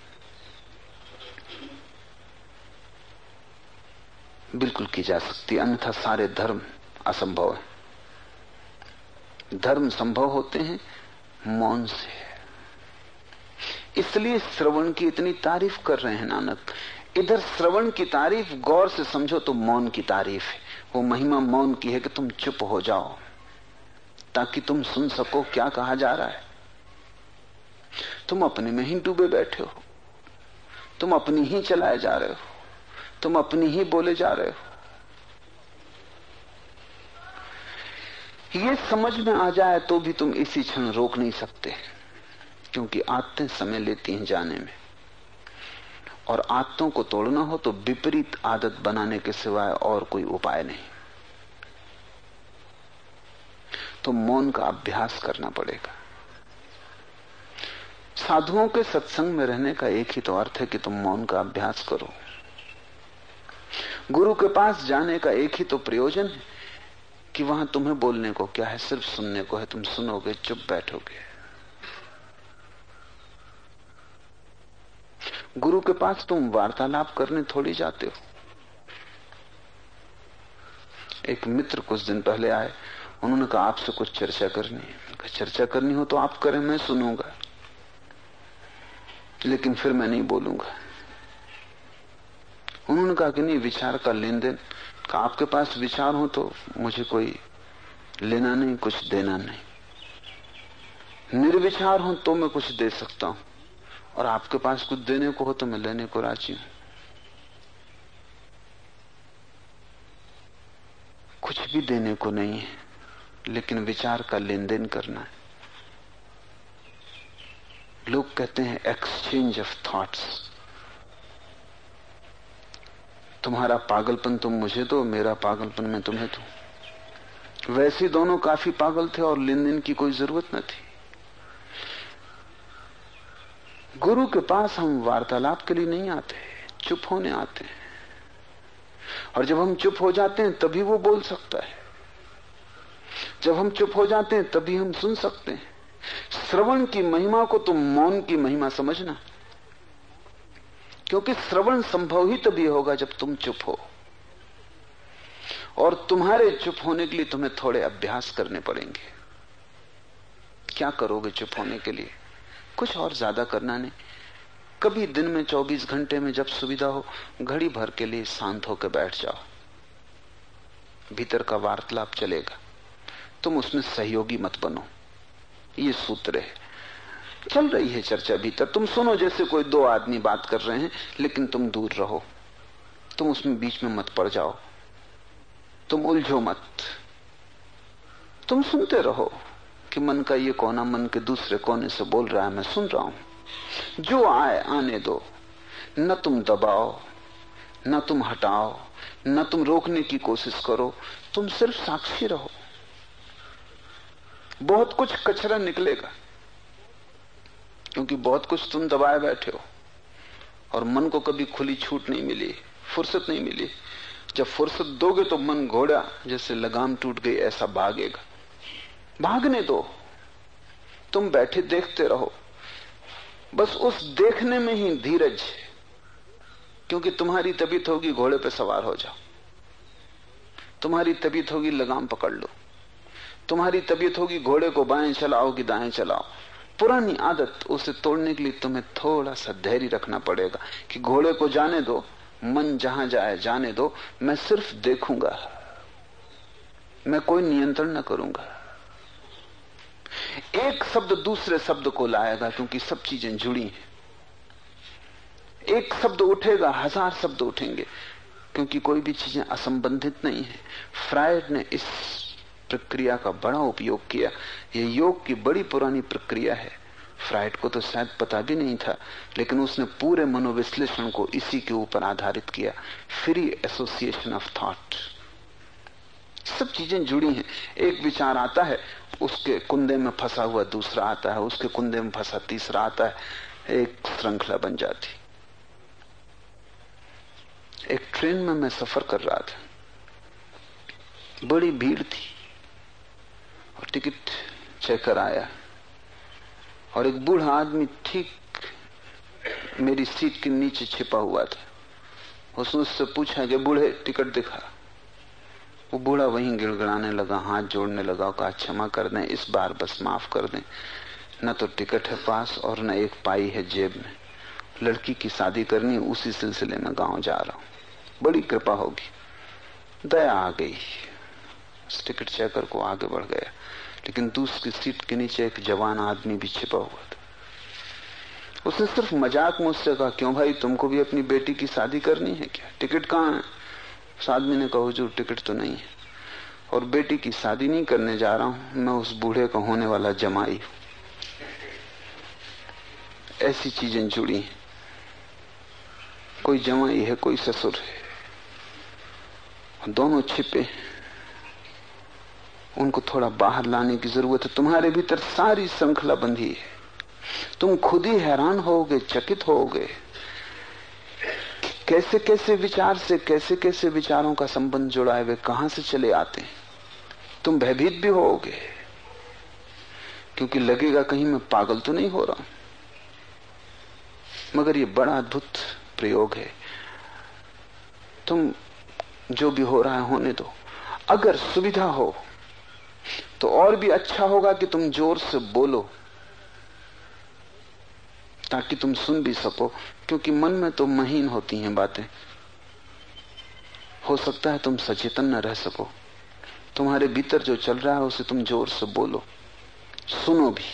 बिल्कुल की जा सकती अन्यथा सारे धर्म असंभव है। धर्म संभव होते हैं, मौन से इसलिए श्रवण की इतनी तारीफ़ कर रहे हैं नानक। इधर श्रवण की तारीफ़, गौर से समझो तो मौन की तारीफ़ है। वो महिमा मौन की है कि तुम चुप हो जाओ। ताकि तुम सुन सको क्या कहा जा रहा है। तुम अपने में ही डूबे बैठे हो। तुम अपनी ही चलाए जा रहे हो। तुम अपनी ही बोले जा रहे हो। ये समझ में आ जाए तो भी तुम इसी क्षण रोक नहीं सकते, क्योंकि आदतें समय लेती हैं जाने में। और आदतों को तोड़ना हो तो विपरीत आदत बनाने के सिवाय और कोई उपाय नहीं। तो मौन का अभ्यास करना पड़ेगा। साधुओं के सत्संग में रहने का एक ही तो अर्थ है कि तुम मौन का अभ्यास करो। गुरु के पास जाने का एक ही तो प्रयोजन है कि वहाँ तुम्हें बोलने को क्या है, सिर्फ़ सुनने को है। तुम सुनोगे, चुप बैठोगे। गुरु के पास तुम वार्तालाप करने थोड़ी जाते हो। एक मित्र कुछ दिन पहले आए, उन्होंने कहा, आपसे कुछ चर्चा करनी है। चर्चा करनी हो तो आप करें, मैं सुनूँगा। लेकिन फिर मैं नहीं बोलूँगा। उन्होंने कहा कि नहीं, विचार का लेन देन आपके पास विचार हो तो मुझे कोई लेना नहीं, कुछ देना नहीं। निर्विचार हो तो मैं कुछ दे सकता हूँ। और आपके पास कुछ देने को हो तो मैं लेने को राज़ी हूँ। कुछ भी देने को नहीं है, लेकिन विचार का लेन देन करना है। लोग कहते हैं एक्सचेंज ऑफ़ थॉट्स तुम्हारा पागलपन तुम मुझे दो, मेरा पागलपन मैं तुम्हें दू। वैसे दोनों काफ़ी पागल थे और लेन देन की कोई ज़रूरत न थी। गुरु के पास हम वार्तालाप के लिए नहीं आते, चुप होने आते हैं। और जब हम चुप हो जाते हैं, तभी वो बोल सकता है। जब हम चुप हो जाते हैं, तभी हम सुन सकते हैं। श्रवण की महिमा को तुम मौन की महिमा समझना। क्योंकि श्रवण संभव ही तभी होगा जब तुम चुप हो। और तुम्हारे चुप होने के लिए तुम्हें थोड़े अभ्यास करने पड़ेंगे। क्या करोगे चुप होने के लिए? कुछ और ज़्यादा करना नहीं। कभी दिन में 24 घंटे में जब सुविधा हो, घड़ी भर के लिए शांत होकर बैठ जाओ। भीतर का वार्तालाप चलेगा। तुम उसमें सहयोगी मत बनो। ये सूत्र है। चल रही है चर्चा भीतर तुम सुनो, जैसे कोई दो आदमी बात कर रहे हैं, लेकिन तुम दूर रहो। तुम उसमें बीच में मत पड़ जाओ। तुम उलझो मत। तुम सुनते रहो कि मन का ये कोना मन के दूसरे कोने से बोल रहा है, मैं सुन रहा हूँ। जो आए, आने दो। न तुम दबाओ, न तुम हटाओ, न तुम रोकने की कोशिश करो। तुम सिर्फ़ साक्षी रहो। बहुत कुछ कचरा निकलेगा। क्योंकि बहुत कुछ तुम दबाए बैठे हो। और मन को कभी खुली छूट नहीं मिली, फुर्सत नहीं मिली। जब फुर्सत दोगे तो मन घोड़ा, जैसे लगाम टूट गई, ऐसा भागेगा। भागने दो। तुम बैठे देखते रहो। बस उस देखने में ही धीरज क्योंकि तुम्हारी तबीयत होगी, घोड़े पे सवार हो जाओ। तुम्हारी तबीयत होगी, लगाम पकड़ लो। तुम्हारी तबीयत होगी, घोड़े को बाएँ चलाओ कि दाएँ चलाओ। पुरानी आदत उसे तोड़ने के लिए तुम्हें थोड़ा सा धैर्य रखना पड़ेगा कि घोड़े को जाने दो, मन जहाँ जाए, जाने दो। मैं सिर्फ़ देखूँगा। मैं कोई नियंत्रण न करूँगा। एक शब्द दूसरे शब्द को लाएगा क्योंकि सब चीज़ें जुड़ी हैं। एक शब्द उठेगा, हज़ार शब्द उठेंगे, क्योंकि कोई भी चीज़ें असंबंधित नहीं है। फ्रायड ने इस प्रक्रिया का बड़ा उपयोग किया। यह योग की बड़ी पुरानी प्रक्रिया है। फ्राइड को तो शायद पता भी नहीं था, लेकिन उसने पूरे मनोविश्लेषण को इसी के ऊपर आधारित किया। फ्री एसोसिएशन ऑफ़ थॉट सब चीज़ें जुड़ी हैं। एक विचार आता है, उसके कुंदे में फंसा हुआ दूसरा आता है, उसके कुंदे में फंसा तीसरा आता है। एक श्रृंखला बन जाती। एक ट्रेन में मैं सफ़र कर रहा था। बड़ी भीड़ थी। और टिकट चेकर आया और एक बूढ़ा आदमी ठीक मेरी सीट के नीचे छिपा हुआ था। उसने उससे पूछा कि बूढ़े, टिकट दिखा। वो बूढ़ा वहीं गिड़गड़ाने लगा, हाथ जोड़ने लगा कहा, क्षमा कर दें, इस बार बस माफ़ कर दें। न तो टिकट है पास और न एक पाई है जेब में। लड़की की शादी करनी, उसी सिलसिले में गाँव जा रहा हूँ। बड़ी कृपा होगी। दया आ गई। उस टिकट चेकर को आगे बढ़ गया। लेकिन दूसरी सीट के नीचे एक जवान आदमी भी छिपा हुआ था। उसने सिर्फ़ मज़ाक मुझसे कहा, क्यों भाई, तुमको भी अपनी बेटी की शादी करनी है क्या? टिकट कहाँ है? उस आदमी ने कहा जो टिकट तो नहीं है और बेटी की शादी नहीं करने जा रहा हूँ, मैं उस बूढ़े का होने वाला जमाई ऐसी चीज़ें जुड़ी हैं। कोई जमाई है, कोई ससुर है। दोनों छिपे उनको थोड़ा बाहर लाने की ज़रूरत है। तुम्हारे भीतर सारी श्रृंखला बंधी है। तुम खुद ही हैरान होगे, चकित होगे। कैसे कैसे विचार से, कैसे कैसे विचारों का संबंध जुड़ा है वे कहाँ से चले आते हैं? तुम भयभीत भी होगे। क्योंकि लगेगा कहीं मैं पागल तो नहीं हो रहा मगर ये बड़ा अद्भुत प्रयोग है। तुम जो भी हो रहा है, होने दो। अगर सुविधा हो तो और भी अच्छा होगा कि तुम ज़ोर से बोलो, ताकि तुम सुन भी सको, क्योंकि मन में तो महीन होती हैं बातें। हो सकता है तुम सचेतन न रह सको। तुम्हारे भीतर जो चल रहा है, उसे तुम ज़ोर से बोलो, सुनो भी,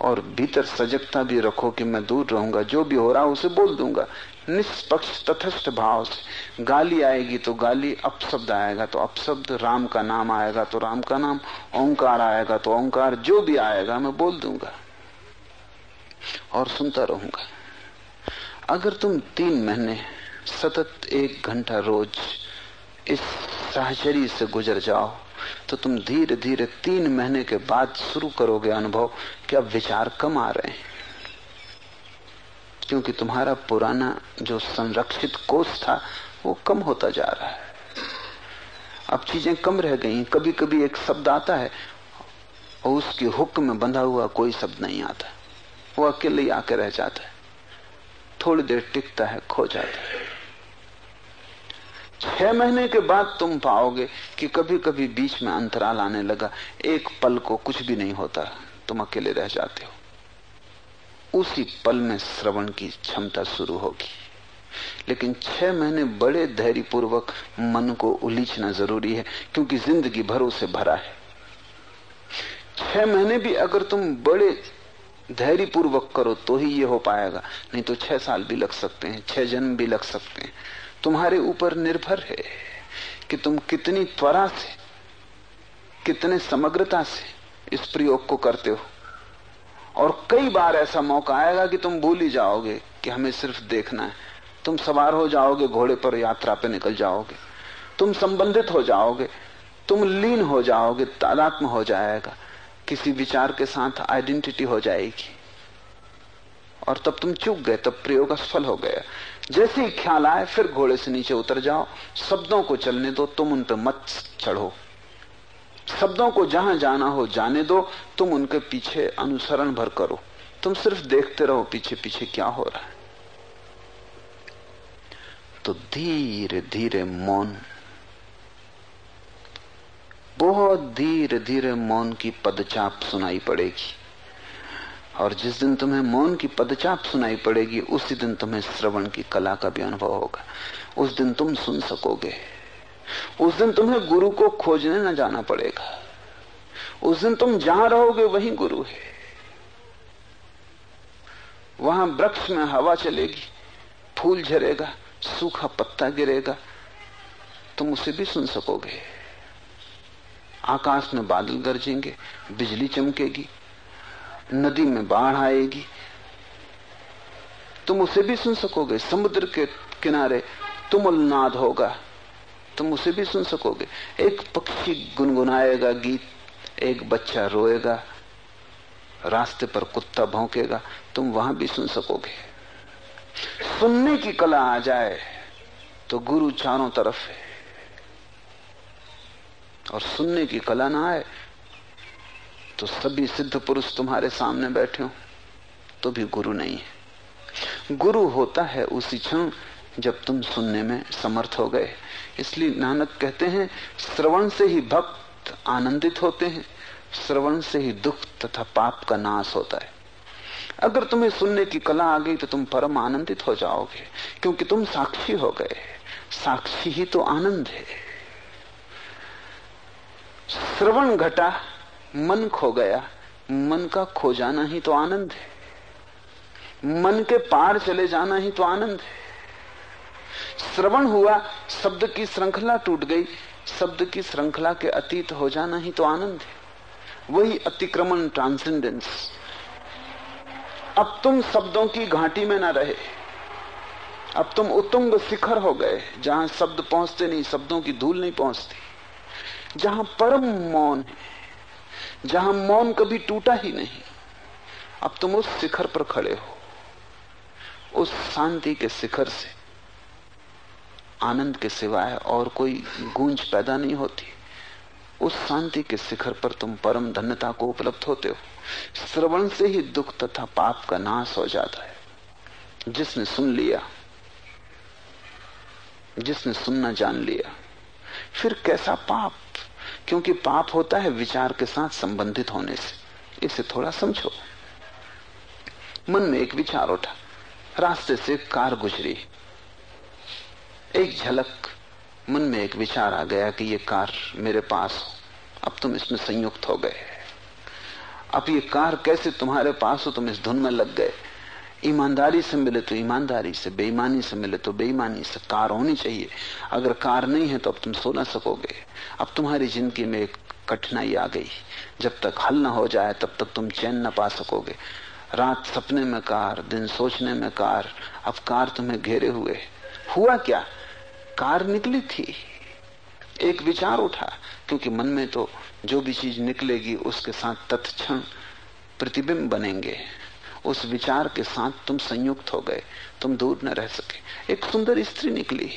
और भीतर सजगता भी रखो कि मैं दूर रहूँगा। जो भी हो रहा है, उसे बोल दूँगा। निष्पक्ष तथस्थ भाव से। गाली आएगी तो गाली, अपशब्द आएगा तो अपशब्द, राम का नाम आएगा तो राम का नाम, ओंकार आएगा तो ओंकार, जो भी आएगा मैं बोल दूँगा और सुनता रहूँगा। अगर तुम तीन महीने सतत एक घंटा रोज इस साहचरी से गुजर जाओ तो तुम धीरे धीरे तीन महीने के बाद शुरू करोगे अनुभव कि अब विचार कम आ रहे हैं। क्योंकि तुम्हारा पुराना जो संरक्षित कोष था, वो कम होता जा रहा है। अब चीज़ें कम रह गई कभी कभी एक शब्द आता है और उसकी हुक में बंधा हुआ कोई शब्द नहीं आता। वो अकेले आके रह जाता है। थोड़ी देर टिकता है, खो जाता है। छह महीने के बाद तुम पाओगे कि कभी कभी बीच में अंतराल आने लगा। एक पल को कुछ भी नहीं होता। तुम अकेले रह जाते हो। उसी पल में श्रवण की क्षमता शुरू होगी। लेकिन छह महीने बड़े धैर्य पूर्वक मन को उलीचना ज़रूरी है, क्योंकि ज़िंदगी भरोसे भरा है। छह महीने भी अगर तुम बड़े धैर्य पूर्वक करो तो ही ये हो पाएगा। नहीं तो छह साल भी लग सकते हैं, छह जन्म भी लग सकते हैं। तुम्हारे ऊपर निर्भर है कि तुम कितनी त्वरा से, कितने समग्रता से इस प्रयोग को करते हो। और कई बार ऐसा मौका आएगा कि तुम भूल ही जाओगे कि हमें सिर्फ़ देखना है। तुम सवार हो जाओगे, घोड़े पर यात्रा पे निकल जाओगे। तुम संबंधित हो जाओगे, तुम लीन हो जाओगे, तादात्म हो जाएगा। किसी विचार के साथ आइडेंटिटी हो जाएगी। और तब तुम चुक गए, तब प्रयोग असफल हो गया। जैसे ही ख्याल आए, फिर घोड़े से नीचे उतर जाओ। शब्दों को चलने दो, तुम उन पर मत चढ़ो। शब्दों को जहाँ जाना हो जाने दो, तुम उनके पीछे अनुसरण भर करो। तुम सिर्फ़ देखते रहो पीछे पीछे क्या हो रहा है। तो धीरे धीरे मौन, बहुत धीरे धीरे मौन की पदचाप सुनाई पड़ेगी। और जिस दिन तुम्हें मौन की पदचाप सुनाई पड़ेगी, उसी दिन तुम्हें श्रवण की कला का भी अनुभव होगा। उस दिन तुम सुन सकोगे। उस दिन तुम्हें गुरु को खोजने न जाना पड़ेगा। उस दिन तुम जहाँ रहोगे वही गुरु है। वहाँ वृक्ष में हवा चलेगी, फूल झरेगा, सूखा पत्ता गिरेगा। तुम उसे भी सुन सकोगे। आकाश में बादल गरजेंगे, बिजली चमकेगी, नदी में बाढ़ आएगी। तुम उसे भी सुन सकोगे, समुद्र के किनारे तुमुल नाद होगा। तुम उसे भी सुन सकोगे। एक पक्षी गुनगुनाएगा गीत, एक बच्चा रोएगा, रास्ते पर कुत्ता भौंकेगा, तुम वहाँ भी सुन सकोगे। सुनने की कला आ जाए तो गुरु चारों तरफ़ है। और सुनने की कला ना आए तो सभी सिद्ध पुरुष तुम्हारे सामने बैठे हो तो भी गुरु नहीं है। गुरु होता है उसी क्षण जब तुम सुनने में समर्थ हो गए। इसलिए नानक कहते हैं, श्रवण से ही भक्त आनंदित होते हैं, श्रवण से ही दुख तथा पाप का नाश होता है। अगर तुम्हें सुनने की कला आ गई तो तुम परम आनंदित हो जाओगे, क्योंकि तुम साक्षी हो गए साक्षी ही तो आनंद है। श्रवण घटा, मन खो गया, मन का खो जाना ही तो आनंद है। मन के पार चले जाना ही तो आनंद है। श्रवण हुआ, शब्द की श्रृंखला टूट गई। शब्द की श्रृंखला के अतीत हो जाना ही तो आनंद है। वही अतिक्रमण ट्रांसेंडेंस अब तुम शब्दों की घाटी में ना रहे। अब तुम उतुंग शिखर हो गए, जहाँ शब्द पहुँचते नहीं, शब्दों की धूल नहीं पहुँचती। जहाँ परम मौन है, जहाँ मौन कभी टूटा ही नहीं। अब तुम उस शिखर पर खड़े हो, उस शांति के शिखर से। आनंद के सिवाय और कोई गूंज पैदा नहीं होती। उस शांति के शिखर पर तुम परम धन्यता को उपलब्ध होते हो। श्रवण से ही दुख तथा पाप का नाश हो जाता है। जिसने सुन लिया, जिसने सुनना जान लिया, फिर कैसा पाप? क्योंकि पाप होता है विचार के साथ संबंधित होने से। इसे थोड़ा समझो। मन में एक विचार उठा। रास्ते से कार गुजरी। एक झलक मन में एक विचार आ गया कि ये कार मेरे पास हो अब तुम इसमें संयुक्त हो गए अब ये कार कैसे तुम्हारे पास हो, तुम इस धुन में लग गए। ईमानदारी से मिले तो ईमानदारी से, बेईमानी से मिले तो बेईमानी से। कार होनी चाहिए। अगर कार नहीं है तो अब तुम सो ना सकोगे। अब तुम्हारी ज़िंदगी में एक कठिनाई आ गई। जब तक हल ना हो जाए, तब तक तुम चैन ना पा सकोगे। रात सपने में कार, दिन सोचने में कार। अब कार तुम्हें घेरे हुए। हुआ क्या? कार निकली थी। एक विचार उठा, क्योंकि मन में तो जो भी चीज़ निकलेगी, उसके साथ तत्क्षण प्रतिबिंब बनेंगे। उस विचार के साथ तुम संयुक्त हो गए, तुम दूर न रह सके। एक सुंदर स्त्री निकली।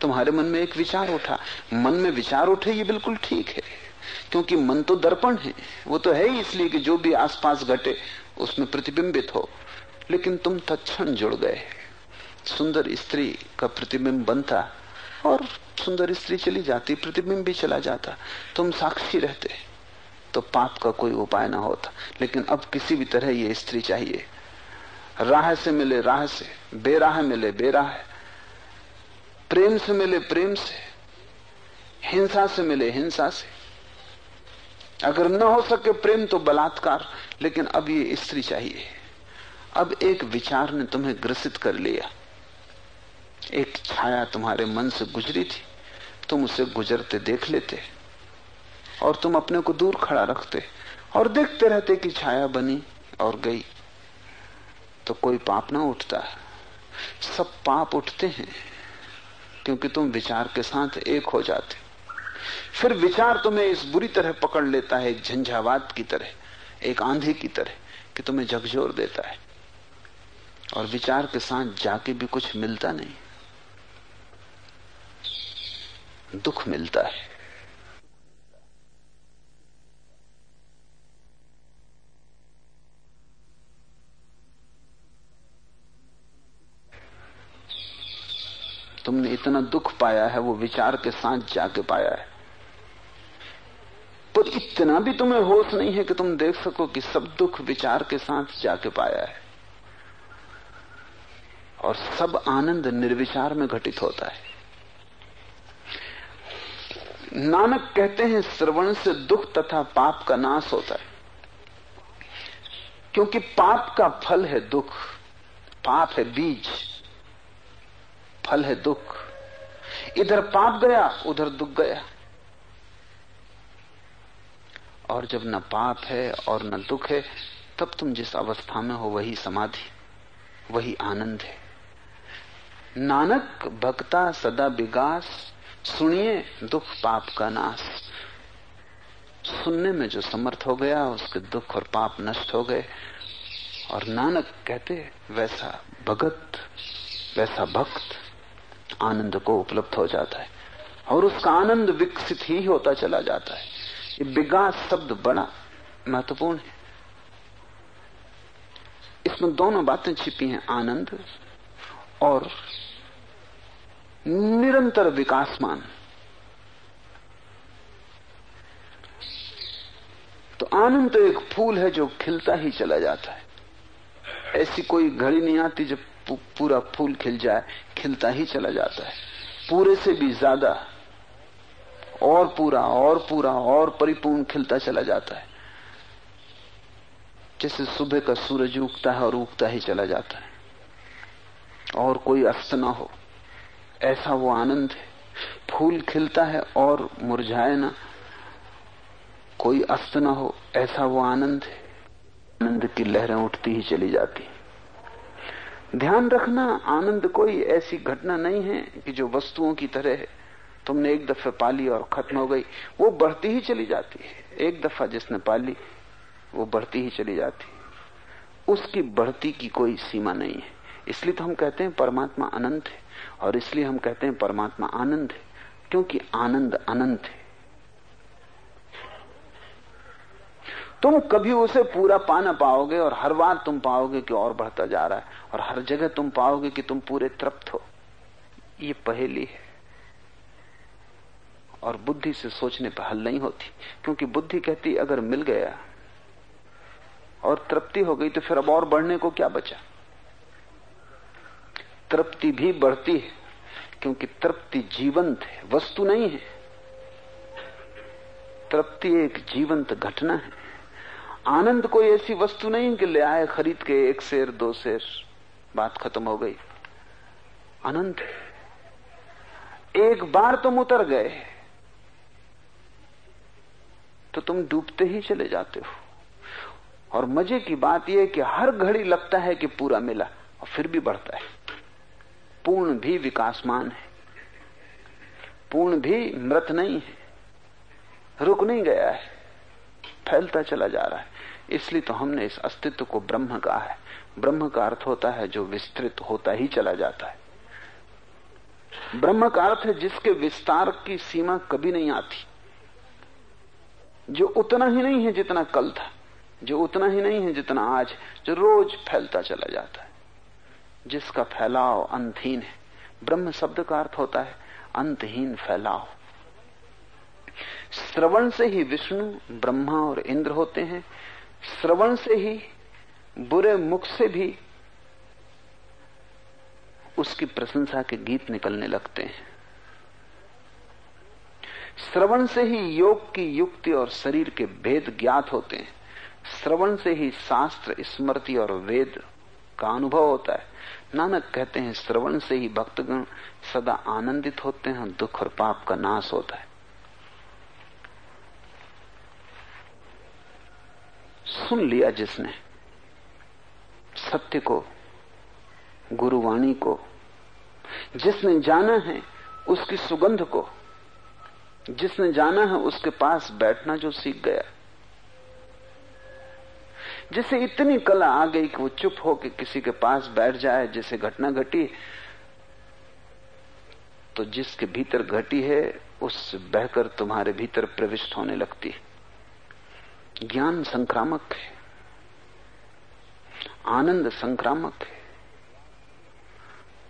तुम्हारे मन में एक विचार उठा। मन में विचार उठे, ये बिल्कुल ठीक है, क्योंकि मन तो दर्पण है। वो तो है ही इसलिए कि जो भी आसपास घटे, उसमें प्रतिबिंबित हो। लेकिन तुम तत्ण जुड़ गए। सुंदर स्त्री का प्रतिबिंब बनता और सुंदर स्त्री चली जाती, प्रतिबिंब भी चला जाता। तुम साक्षी रहते तो पाप का कोई उपाय ना होता। लेकिन अब किसी भी तरह ये स्त्री चाहिए। राह से मिले, राह से। बेराह मिले, बेराह। प्रेम से मिले, प्रेम से। हिंसा से मिले, हिंसा से। अगर न हो सके प्रेम तो बलात्कार। लेकिन अब ये स्त्री चाहिए। अब एक विचार ने तुम्हें ग्रसित कर लिया। एक छाया तुम्हारे मन से गुजरी थी। तुम उसे गुजरते देख लेते और तुम अपने को दूर खड़ा रखते और देखते रहते कि छाया बनी और गई। तो कोई पाप ना उठता। सब पाप उठते हैं, क्योंकि तुम विचार के साथ एक हो जाते। फिर विचार तुम्हें इस बुरी तरह पकड़ लेता है एक झंझावात की तरह, एक आंधी की तरह, कि तुम्हें झकझोर देता है। और विचार के साथ जाके भी कुछ मिलता नहीं। दुख मिलता है। तुमने इतना दुख पाया है, वो विचार के साथ जाके पाया है। पुत इतना भी तुम्हें होश नहीं है कि तुम देख सको कि सब दुख विचार के साथ जाके पाया है। और सब आनंद निर्विचार में घटित होता है। नानक कहते हैं श्रवण से दुख तथा पाप का नाश होता है। क्योंकि पाप का फल है दुख, पाप है बीज, फल है दुख। इधर पाप गया, उधर दुख गया। और जब न पाप है और न दुख है, तब तुम जिस अवस्था में हो वही समाधि, वही आनंद है। नानक, भक्ता सदा विकास सुनिए दुख पाप का नाश। सुनने में जो समर्थ हो गया, उसके दुख और पाप नष्ट हो गए। और नानक कहते वैसा भगत, वैसा भक्त आनंद को उपलब्ध हो जाता है। और उसका आनंद विकसित ही होता चला जाता है। ये विकास शब्द बड़ा महत्वपूर्ण है। इसमें दोनों बातें छिपी हैं, आनंद और निरंतर विकासमान। तो आनंद तो एक फूल है जो खिलता ही चला जाता है। ऐसी कोई घड़ी नहीं आती जब पूरा फूल खिल जाए, खिलता ही चला जाता है। पूरे से भी ज़्यादा, और पूरा और पूरा, और परिपूर्ण खिलता चला जाता है। जैसे सुबह का सूरज उगता है और उगता ही चला जाता है। और कोई अस्त ना हो। ऐसा वो आनंद है। फूल खिलता है और मुरझाए ना। कोई अस्त ना हो, ऐसा वो आनंद है। आनंद की लहरें उठती ही चली जाती ध्यान रखना, आनंद कोई ऐसी घटना नहीं है कि जो वस्तुओं की तरह है। तुमने एक दफे पाली और खत्म हो गई। वो बढ़ती ही चली जाती है। एक दफ़ा जिसने पाली वो बढ़ती ही चली जाती उसकी बढ़ती की कोई सीमा नहीं है। इसलिए तो हम कहते हैं परमात्मा अनंत है। और इसलिए हम कहते हैं परमात्मा आनंद है, क्योंकि आनंद अनंत है। तुम कभी उसे पूरा पा ना पाओगे और हर बार तुम पाओगे कि और बढ़ता जा रहा है, और हर जगह तुम पाओगे कि तुम पूरे तृप्त हो। ये पहेली है। और बुद्धि से सोचने पर हल नहीं होती, क्योंकि बुद्धि कहती, अगर मिल गया और तृप्ति हो गई तो फिर अब और बढ़ने को क्या बचा? तृप्ति भी बढ़ती है, क्योंकि तृप्ति जीवंत है, वस्तु नहीं है। तृप्ति एक जीवंत घटना है। आनंद कोई ऐसी वस्तु नहीं कि ले आए, खरीद के एक शेर, दो शेर, बात खत्म हो गई। अनंत एक बार तुम उतर गए तो तुम डूबते ही चले जाते हो। और मज़े की बात यह कि हर घड़ी लगता है कि पूरा मिला, और फिर भी बढ़ता है। पूर्ण भी विकासमान है। पूर्ण भी मृत नहीं है। रुक नहीं गया है। फैलता चला जा रहा है। इसलिए तो हमने इस अस्तित्व को ब्रह्म कहा है। ब्रह्म का अर्थ होता है जो विस्तृत होता ही चला जाता है। ब्रह्म का अर्थ है जिसके विस्तार की सीमा कभी नहीं आती। जो उतना ही नहीं है जितना कल था, जो उतना ही नहीं है जितना आज, जो रोज फैलता चला जाता है। जिसका फैलाव अंतहीन है। ब्रह्म शब्द का अर्थ होता है अंतहीन फैलाव। श्रवण से ही विष्णु, ब्रह्मा और इंद्र होते हैं। श्रवण से ही बुरे मुख से भी उसकी प्रशंसा के गीत निकलने लगते हैं। श्रवण से ही योग की युक्ति और शरीर के भेद ज्ञात होते हैं। श्रवण से ही शास्त्र, स्मृति और वेद का अनुभव होता है। नानक कहते हैं, श्रवण से ही भक्तगण सदा आनंदित होते हैं, दुख और पाप का नाश होता है। सुन लिया जिसने, सत्य को, गुरुवाणी को, जिसने जाना है उसकी सुगंध को, जिसने जाना है उसके पास बैठना जो सीख गया। जिसे इतनी कला आ गई कि वो चुप होकर किसी के पास बैठ जाए जैसे घटना घटी तो जिसके भीतर घटी है, उस बहकर तुम्हारे भीतर प्रविष्ट होने लगती है। ज्ञान संक्रामक है। आनंद संक्रामक है।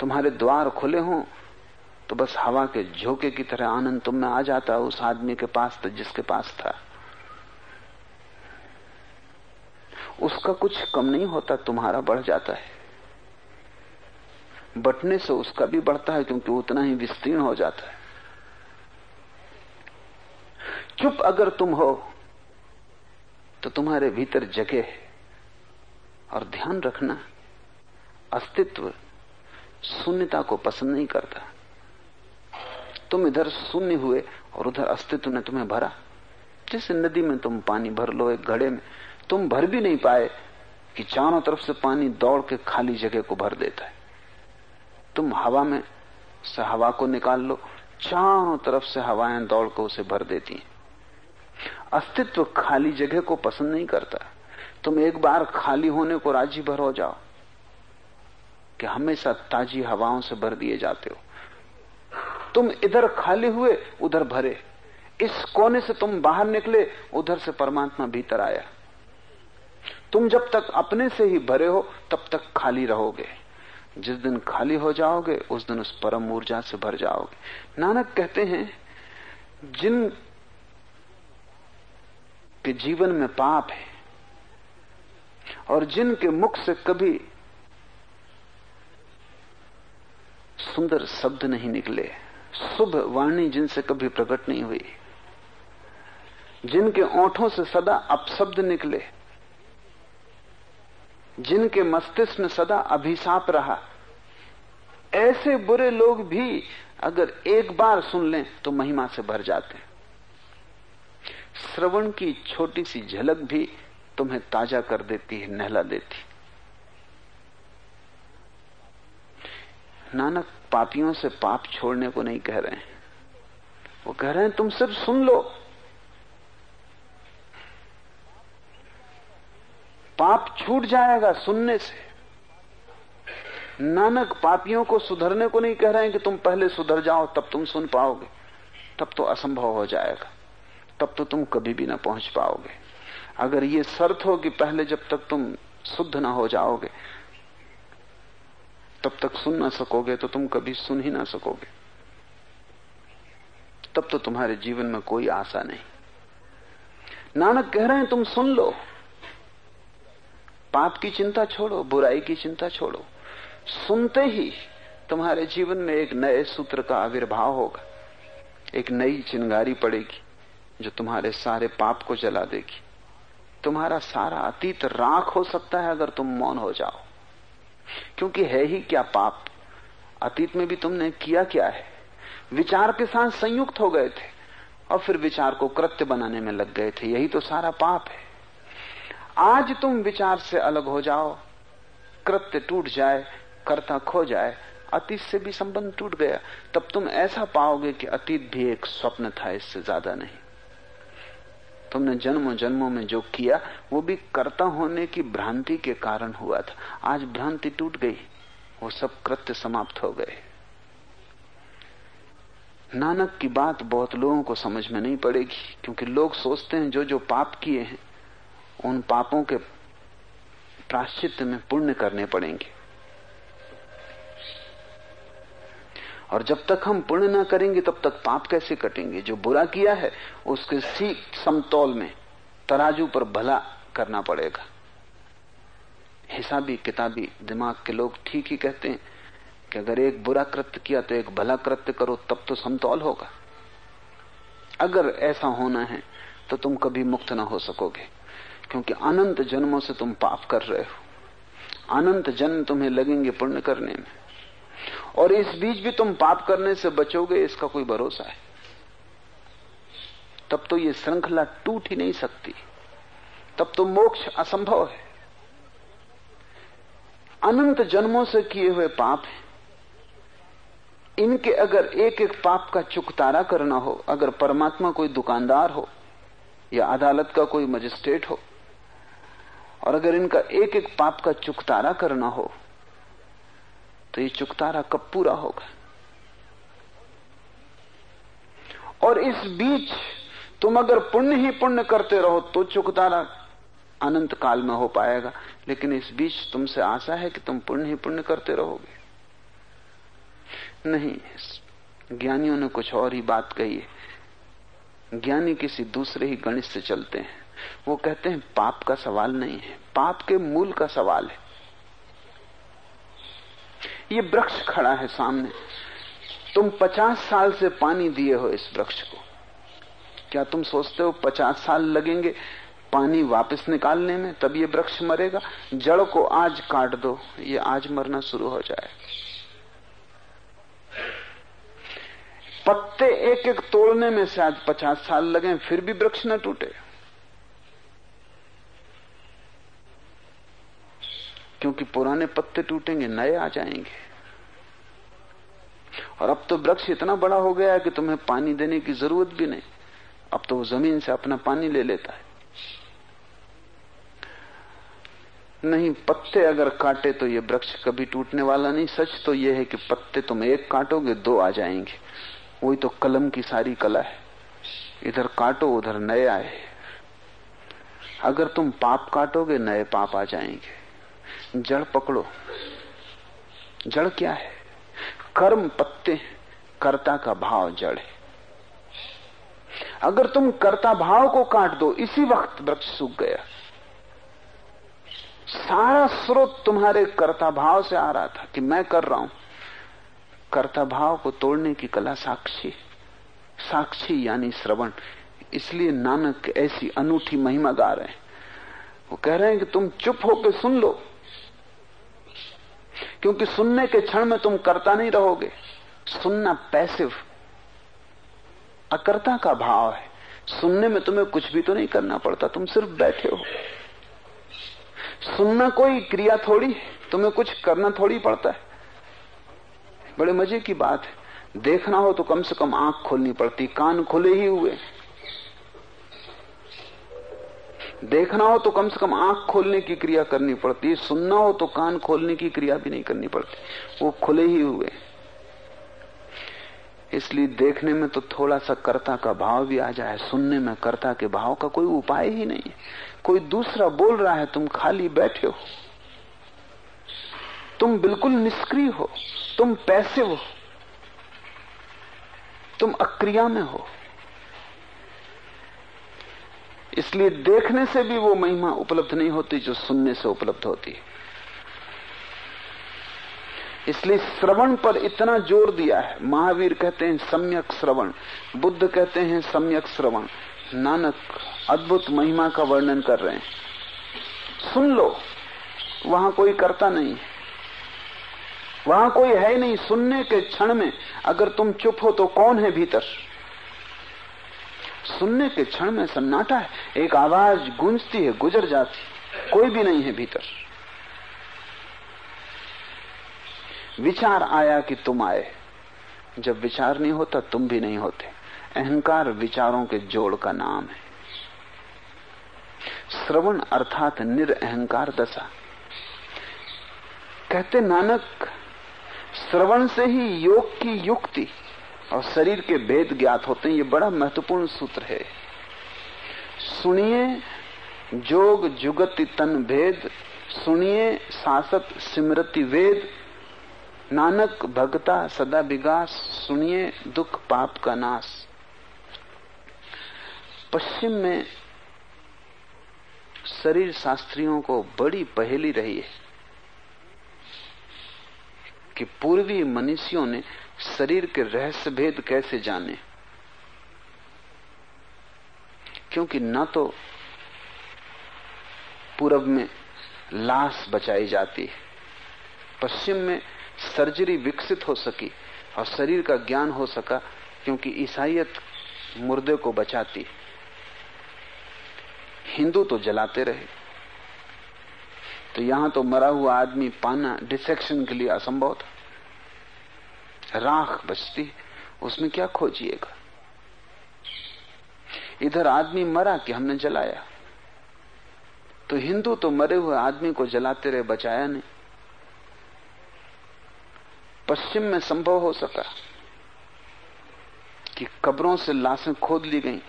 तुम्हारे द्वार खुले हों तो बस हवा के झोंके की तरह आनंद तुम में आ जाता, उस आदमी के पास तो जिसके पास था। उसका कुछ कम नहीं होता, तुम्हारा बढ़ जाता है। बटने से उसका भी बढ़ता है, क्योंकि उतना ही विस्तीर्ण हो जाता है। चुप अगर तुम हो तो तुम्हारे भीतर जगह है, और ध्यान रखना, अस्तित्व शून्यता को पसंद नहीं करता। तुम इधर शून्य हुए, और उधर अस्तित्व ने तुम्हें भरा। जैसे नदी में तुम पानी भर लो, एक घड़े में तुम भर भी नहीं पाए कि चारों तरफ़ से पानी दौड़ के खाली जगह को भर देता है। तुम हवा में से हवा को निकाल लो, चारों तरफ़ से हवाएँ दौड़ कर उसे भर देती हैं। अस्तित्व खाली जगह को पसंद नहीं करता। तुम एक बार खाली होने को राज़ी भर हो जाओ कि हमेशा ताजी हवाओं से भर दिए जाते हो। तुम इधर खाली हुए, उधर भरे। इस कोने से तुम बाहर निकले, उधर से परमात्मा भीतर आया। तुम जब तक अपने से ही भरे हो, तब तक खाली रहोगे। जिस दिन खाली हो जाओगे, उस दिन उस परम ऊर्जा से भर जाओगे। नानक कहते हैं, जिन के जीवन में पाप है, और जिनके मुख से कभी सुंदर शब्द नहीं निकले, शुभ वाणी जिनसे कभी प्रकट नहीं हुई, जिनके ओंठों से सदा अपशब्द निकले जिनके मस्तिष्क में सदा अभिशाप रहा। ऐसे बुरे लोग भी अगर एक बार सुन लें तो महिमा से भर जाते हैं। श्रवण की छोटी सी झलक भी तुम्हें ताज़ा कर देती है, नहला देती नानक पापियों से पाप छोड़ने को नहीं कह रहे हैं। वो कह रहे हैं, तुम सिर्फ़ सुन लो पाप छूट जाएगा सुनने से। नानक पापियों को सुधरने को नहीं कह रहे हैं कि तुम पहले सुधर जाओ, तब तुम सुन पाओगे। तब तो असंभव हो जाएगा। तब तो तुम कभी भी ना पहुँच पाओगे। अगर ये शर्त हो कि पहले जब तक तुम शुद्ध ना हो जाओगे, तब तक सुन ना सकोगे तो तुम कभी सुन ही ना सकोगे। तब तो तुम्हारे जीवन में कोई आशा नहीं। नानक कह रहे हैं, तुम सुन लो। पाप की चिंता छोड़ो, बुराई की चिंता छोड़ो। सुनते ही तुम्हारे जीवन में एक नए सूत्र का आविर्भाव होगा। एक नई चिंगारी पड़ेगी जो तुम्हारे सारे पाप को जला देगी। तुम्हारा सारा अतीत राख हो सकता है अगर तुम मौन हो जाओ। क्योंकि है ही क्या पाप? अतीत में भी तुमने किया क्या है? विचार के साथ संयुक्त हो गए थे और फिर विचार को कृत्य बनाने में लग गए थे। यही तो सारा पाप है। आज तुम विचार से अलग हो जाओ। कृत्य टूट जाए, कर्ता खो जाए, अतीत से भी संबंध टूट गया, तब तुम ऐसा पाओगे कि अतीत भी एक स्वप्न था, इससे ज़्यादा नहीं। तुमने जन्मों जन्मों में जो किया, वो भी कर्ता होने की भ्रांति के कारण हुआ था। आज भ्रांति टूट गई, वो सब कृत्य समाप्त हो गए। नानक की बात बहुत लोगों को समझ में नहीं पड़ेगी, क्योंकि लोग सोचते हैं जो जो पाप किए हैं उन पापों के प्राश्चित में पुण्य करने पड़ेंगे। और जब तक हम पुण्य ना करेंगे, तब तक पाप कैसे कटेंगे? जो बुरा किया है, उसके ठीक समतौल में तराजू पर भला करना पड़ेगा। हिसाबी किताबी दिमाग के लोग ठीक ही कहते हैं कि अगर एक बुरा कृत्य किया तो एक भला कृत्य करो, तब तो समतौल होगा। अगर ऐसा होना है तो तुम कभी मुक्त ना हो सकोगे। क्योंकि अनंत जन्मों से तुम पाप कर रहे हो। अनंत जन्म तुम्हें लगेंगे पुण्य करने में। और इस बीच भी तुम पाप करने से बचोगे, इसका कोई भरोसा है। तब तो ये श्रृंखला टूट ही नहीं सकती। तब तो मोक्ष असंभव है। अनंत जन्मों से किए हुए पाप हैं। इनके अगर एक एक पाप का चुकतारा करना हो, अगर परमात्मा कोई दुकानदार हो, या अदालत का कोई मजिस्ट्रेट हो और अगर इनका एक एक पाप का चुकतारा करना हो तो ये चुकतारा कब पूरा होगा? और इस बीच तुम अगर पुण्य ही पुण्य करते रहो तो चुकतारा अनंत काल में हो पाएगा। लेकिन इस बीच तुमसे आशा है कि तुम पुण्य ही पुण्य करते रहोगे। नहीं, ज्ञानियों ने कुछ और ही बात कही है। ज्ञानी किसी दूसरे ही गणित से चलते हैं। वो कहते हैं, पाप का सवाल नहीं है। पाप के मूल का सवाल है। ये वृक्ष खड़ा है सामने। तुम पचास साल से पानी दिए हो इस वृक्ष को। क्या तुम सोचते हो पचास साल लगेंगे पानी वापस निकालने में, तब ये वृक्ष मरेगा? जड़ को आज काट दो, ये आज मरना शुरू हो जाए। पत्ते एक एक तोड़ने में शायद पचास साल लगे, फिर भी वृक्ष न टूटे। क्योंकि पुराने पत्ते टूटेंगे, नए आ जाएँगे। और अब तो वृक्ष इतना बड़ा हो गया है कि तुम्हें पानी देने की ज़रूरत भी नहीं। अब तो वो ज़मीन से अपना पानी ले लेता है। नहीं, पत्ते अगर काटे तो ये वृक्ष कभी टूटने वाला नहीं। सच तो ये है कि पत्ते तुम एक काटोगे, दो आ जाएँगे। वही तो कलम की सारी कला है। इधर काटो, उधर नए आए। अगर तुम पाप काटोगे, नए पाप आ जाएँगे। जड़ पकड़ो। जड़ क्या है? कर्म पत्ते, कर्ता का भाव जड़ है। अगर तुम कर्ता भाव को काट दो, इसी वक्त वृक्ष सूख गया। सारा स्रोत तुम्हारे कर्ता भाव से आ रहा था कि मैं कर रहा हूँ। कर्ता भाव को तोड़ने की कला साक्षी साक्षी यानी श्रवण। इसलिए नानक ऐसी अनूठी महिमा गा रहे हैं। वो कह रहे हैं कि तुम चुप होकर सुन लो। क्योंकि सुनने के क्षण में तुम करता नहीं रहोगे। सुनना पैसिव अकर्ता का भाव है। सुनने में तुम्हें कुछ भी तो नहीं करना पड़ता, तुम सिर्फ़ बैठे हो। सुनना कोई क्रिया थोड़ी, तुम्हें कुछ करना थोड़ी पड़ता है। बड़े मज़े की बात है। देखना हो तो कम से कम आँख खोलनी पड़ती, कान खुले ही हुए। देखना हो तो कम से कम आँख खोलने की क्रिया करनी पड़ती है सुनना हो तो कान खोलने की क्रिया भी नहीं करनी पड़ती। वो खुले ही हुए। इसलिए देखने में तो थोड़ा सा कर्ता का भाव भी आ जाए, सुनने में कर्ता के भाव का कोई उपाय ही नहीं है। कोई दूसरा बोल रहा है, तुम खाली बैठे हो। तुम बिल्कुल निष्क्रिय हो, तुम पैसे हो, तुम अक्रिया में हो। इसलिए देखने से भी वो महिमा उपलब्ध नहीं होती, जो सुनने से उपलब्ध होती है। इसलिए श्रवण पर इतना ज़ोर दिया है। महावीर कहते हैं, सम्यक श्रवण। बुद्ध कहते हैं, सम्यक श्रवण। नानक अद्भुत महिमा का वर्णन कर रहे हैं। सुन लो, वहाँ कोई करता नहीं वहाँ कोई है नहीं। सुनने के क्षण में अगर तुम चुप हो तो कौन है भीतर? सुनने के क्षण में सन्नाटा है। एक आवाज़ गूंजती है, गुजर जाती कोई भी नहीं है भीतर। विचार आया कि तुम आए। जब विचार नहीं होता, तुम भी नहीं होते। अहंकार विचारों के जोड़ का नाम है। श्रवण अर्थात निरअहकार दशा। कहते नानक, श्रवण से ही योग की युक्ति। और शरीर के भेद ज्ञात होते हैं। ये बड़ा महत्वपूर्ण सूत्र है। सुनिए, जोग, जुगति, तन भेद। सुनिए, सासत, सिमरति वेद। नानक, भगता, सदा विगास। सुनिए, दुख, पाप का नाश। पश्चिम में शरीर शास्त्रियों को बड़ी पहेली रही है कि पूर्वी मनुष्यों ने शरीर के रहस्य भेद कैसे जाने? क्योंकि न तो पूरब में लाश बचाई जाती है, पश्चिम में सर्जरी विकसित हो सकी और शरीर का ज्ञान हो सका, क्योंकि ईसाइत मुर्दे को बचाती हिंदू तो जलाते रहे। तो यहाँ तो मरा हुआ आदमी पाना, डिसेक्शन के लिए असंभव था। राख बचती उसमें क्या खोजिएगा? इधर आदमी मरा कि हमने जलाया? तो हिंदू तो मरे हुए आदमी को जलाते रहे, बचाया नहीं। पश्चिम में संभव हो सका कि कब्रों से लाशें खोद ली गईं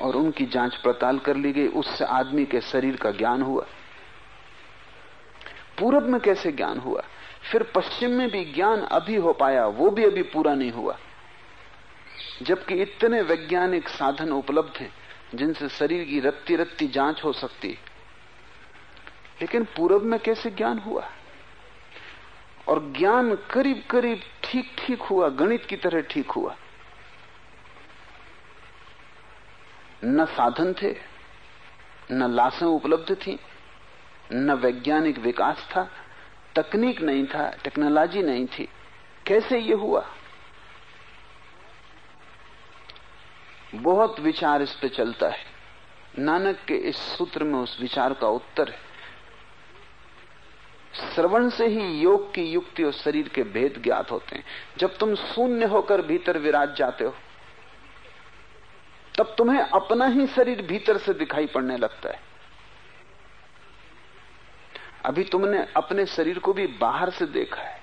और उनकी जाँच पड़ताल कर ली गई। उससे आदमी के शरीर का ज्ञान हुआ। पूरब में कैसे ज्ञान हुआ? फिर पश्चिम में भी ज्ञान अभी हो पाया, वो भी अभी पूरा नहीं हुआ। जबकि इतने वैज्ञानिक साधन उपलब्ध हैं, जिनसे शरीर की रत्ती रत्ती जाँच हो सकती। लेकिन पूरब में कैसे ज्ञान हुआ? और ज्ञान करीब करीब ठीक ठीक हुआ, गणित की तरह ठीक हुआ। न साधन थे, न लाशें उपलब्ध थी, न वैज्ञानिक विकास था तकनीक नहीं था, टेक्नोलॉजी नहीं थी। कैसे ये हुआ? बहुत विचार इस पे चलता है। नानक के इस सूत्र में उस विचार का उत्तर है। श्रवण से ही योग की युक्ति और शरीर के भेद ज्ञात होते हैं। जब तुम शून्य होकर भीतर विराज जाते हो, तब तुम्हें अपना ही शरीर भीतर से दिखाई पड़ने लगता है। अभी तुमने अपने शरीर को भी बाहर से देखा है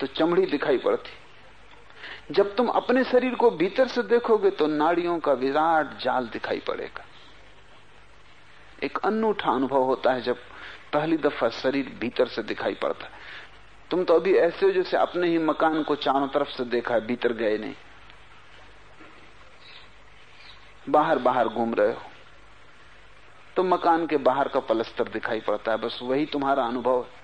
तो चमड़ी दिखाई पड़ती। जब तुम अपने शरीर को भीतर से देखोगे तो नाड़ियों का विराट जाल दिखाई पड़ेगा। एक अनूठा अनुभव होता है जब पहली दफ़ा शरीर भीतर से दिखाई पड़ता। है तुम तो अभी ऐसे हो जैसे अपने ही मकान को चारों तरफ़ से देखा है, भीतर गए नहीं। बाहर बाहर घूम रहे हो। तो मकान के बाहर का पलस्तर दिखाई पड़ता है, बस वही तुम्हारा अनुभव है।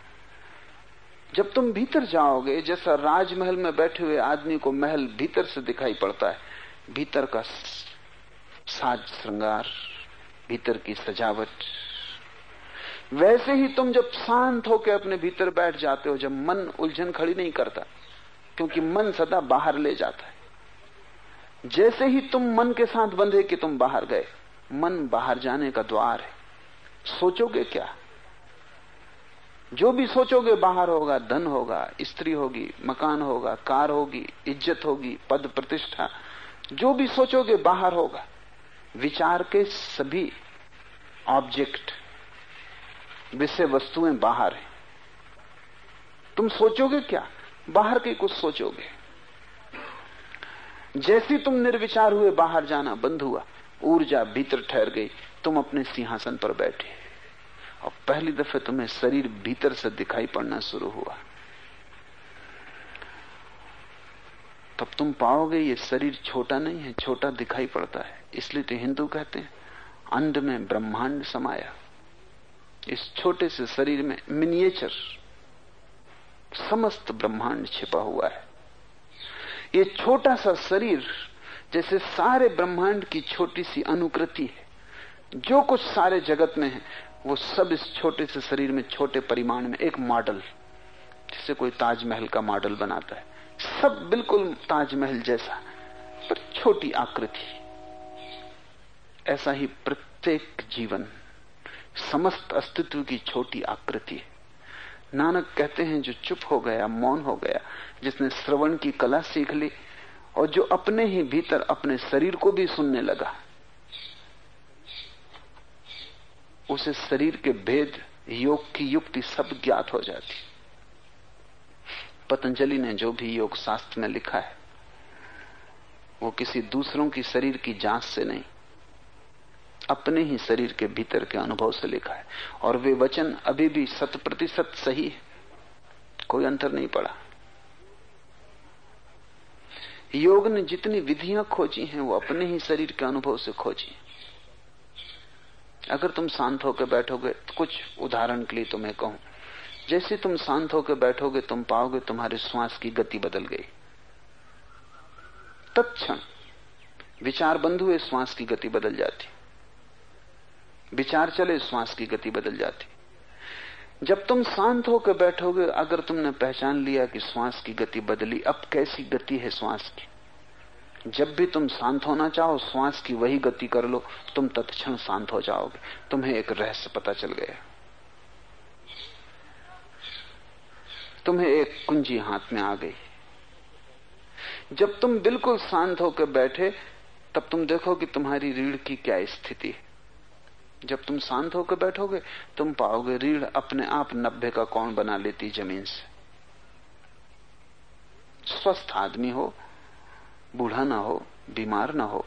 जब तुम भीतर जाओगे, जैसा राजमहल में बैठे हुए आदमी को महल भीतर से दिखाई पड़ता है, भीतर का साज श्रृंगार, भीतर की सजावट। वैसे ही तुम जब शांत होकर अपने भीतर बैठ जाते हो, जब मन उलझन खड़ी नहीं करता, क्योंकि मन सदा बाहर ले जाता है। जैसे ही तुम मन के साथ बंधे कि तुम बाहर गए मन बाहर जाने का द्वार है। सोचोगे क्या? जो भी सोचोगे, बाहर होगा, धन होगा, स्त्री होगी, मकान होगा, कार होगी, इज़्ज़त होगी, पद प्रतिष्ठा, जो भी सोचोगे, बाहर होगा। विचार के सभी ऑब्जेक्ट विषय वस्तुएँ बाहर हैं। तुम सोचोगे क्या? बाहर के कुछ सोचोगे। जैसी तुम निर्विचार हुए बाहर जाना बंद हुआ ऊर्जा भीतर ठहर गई। तुम अपने सिंहासन पर बैठे। और पहली दफे तुम्हें शरीर भीतर से दिखाई पड़ना शुरू हुआ। तब तुम पाओगे ये शरीर छोटा नहीं है, छोटा दिखाई पड़ता है। इसलिए तो हिंदू कहते हैं अंड में ब्रह्मांड समाया। इस छोटे से शरीर में मिनिएचर समस्त ब्रह्मांड छिपा हुआ है। ये छोटा सा शरीर जैसे सारे ब्रह्मांड की छोटी सी अनुकृति है। जो कुछ सारे जगत में है, वो सब इस छोटे से शरीर में, छोटे परिमाण में एक मॉडल जिसे कोई ताजमहल का मॉडल बनाता है। सब बिल्कुल ताजमहल जैसा, पर छोटी आकृति। ऐसा ही प्रत्येक जीवन, समस्त अस्तित्व की छोटी आकृति है। नानक कहते हैं, जो चुप हो गया, मौन हो गया, जिसने श्रवण की कला सीख ली और जो अपने ही भीतर अपने शरीर को भी सुनने लगा। उसे शरीर के भेद, योग की युक्ति सब ज्ञात हो जाती। पतंजलि ने जो भी योग शास्त्र में लिखा है, वो किसी दूसरों की शरीर की जाँच से नहीं, अपने ही शरीर के भीतर के अनुभव से लिखा है। और वे वचन अभी भी शत प्रतिशत सही है। कोई अंतर नहीं पड़ा। योग ने जितनी विधियाँ खोजी हैं, वो अपने ही शरीर के अनुभव से खोजी अगर तुम शांत होकर बैठोगे तो कुछ उदाहरण के लिए तुम्हें कहूँ। जैसे तुम शांत होकर बैठोगे, तुम पाओगे तुम्हारे श्वास की गति बदल गई। तत्क्षण विचार बंद हुए, श्वास की गति बदल जाती। विचार चले, श्वास की गति बदल जाती। जब तुम शांत होकर बैठोगे, अगर तुमने पहचान लिया कि श्वास की गति बदली, अब कैसी गति है श्वास की? जब भी तुम शांत होना चाहो, श्वास की वही गति कर लो, तुम तत्क्षण शांत हो जाओगे। तुम्हें एक रहस्य पता चल गया। तुम्हें एक कुंजी हाथ में आ गई। जब तुम बिल्कुल शांत होकर बैठे, तब तुम देखो कि तुम्हारी रीढ़ की क्या स्थिति है। जब तुम शांत होकर बैठोगे, तुम पाओगे रीढ़ अपने आप नब्बे का कौन बना लेती ज़मीन से। स्वस्थ आदमी हो, बूढ़ा ना हो, बीमार ना हो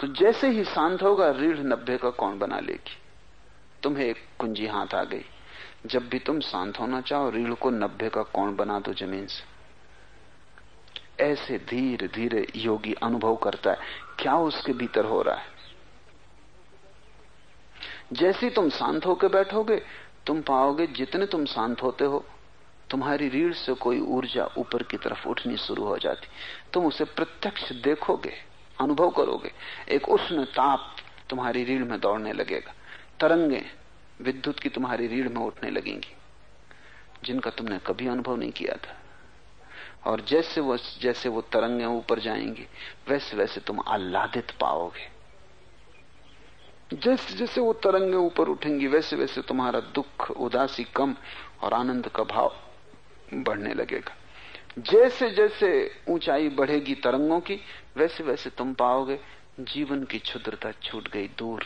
तो जैसे ही शांत होगा, रीढ़ नब्बे का कौन बना लेगी। तुम्हें एक कुंजी हाथ आ गई। जब भी तुम शांत होना चाहो, रीढ़ को नब्बे का कौन बना दो ज़मीन से। ऐसे धीरे धीरे योगी अनुभव करता है। क्या उसके भीतर हो रहा है? जैसे तुम शांत होकर बैठोगे, तुम पाओगे जितने तुम शांत होते हो, तुम्हारी रीढ़ से कोई ऊर्जा ऊपर की तरफ़ उठनी शुरू हो जाती। तुम उसे प्रत्यक्ष देखोगे, अनुभव करोगे। एक उष्ण ताप तुम्हारी रीढ़ में दौड़ने लगेगा। तरंगे विद्युत की तुम्हारी रीढ़ में उठने लगेंगी, जिनका तुमने कभी अनुभव नहीं किया था। और जैसे वो जैसे वो तरंगे ऊपर जाएँगी वैसे वैसे तुम आह्लादित पाओगे। जैसे जैसे वो तरंगे ऊपर उठेंगी, वैसे वैसे तुम्हारा दुख, उदासी कम और आनंद का भाव बढ़ने लगेगा। जैसे जैसे ऊंचाई बढ़ेगी तरंगों की, वैसे वैसे तुम पाओगे जीवन की क्षुद्रता छूट गई, दूर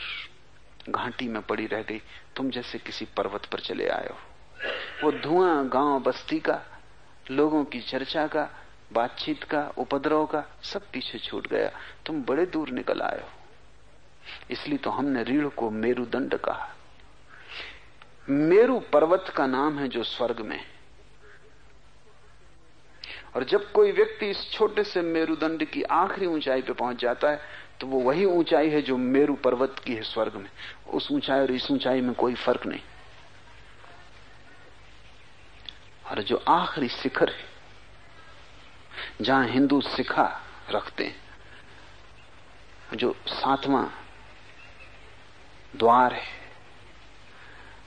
घाटी में पड़ी रह गई। तुम जैसे किसी पर्वत पर चले आए हो। वो धुआँ, गाँव बस्ती का, लोगों की चर्चा का, बातचीत का, उपद्रव का, सब पीछे छूट गया। तुम बड़े दूर निकल आए हो। इसलिए तो हमने रीढ़ को मेरुदंड कहा। मेरु पर्वत का नाम है जो स्वर्ग में। और जब कोई व्यक्ति इस छोटे से मेरुदंड की आखिरी ऊंचाई पर पहुँच जाता है तो वो वही ऊंचाई है जो मेरु पर्वत की है स्वर्ग में। उस ऊंचाई और इस ऊंचाई में कोई फ़र्क नहीं। और जो आखिरी शिखर है, जहाँ हिंदू शिखा रखते हैं, जो सातवां द्वार है,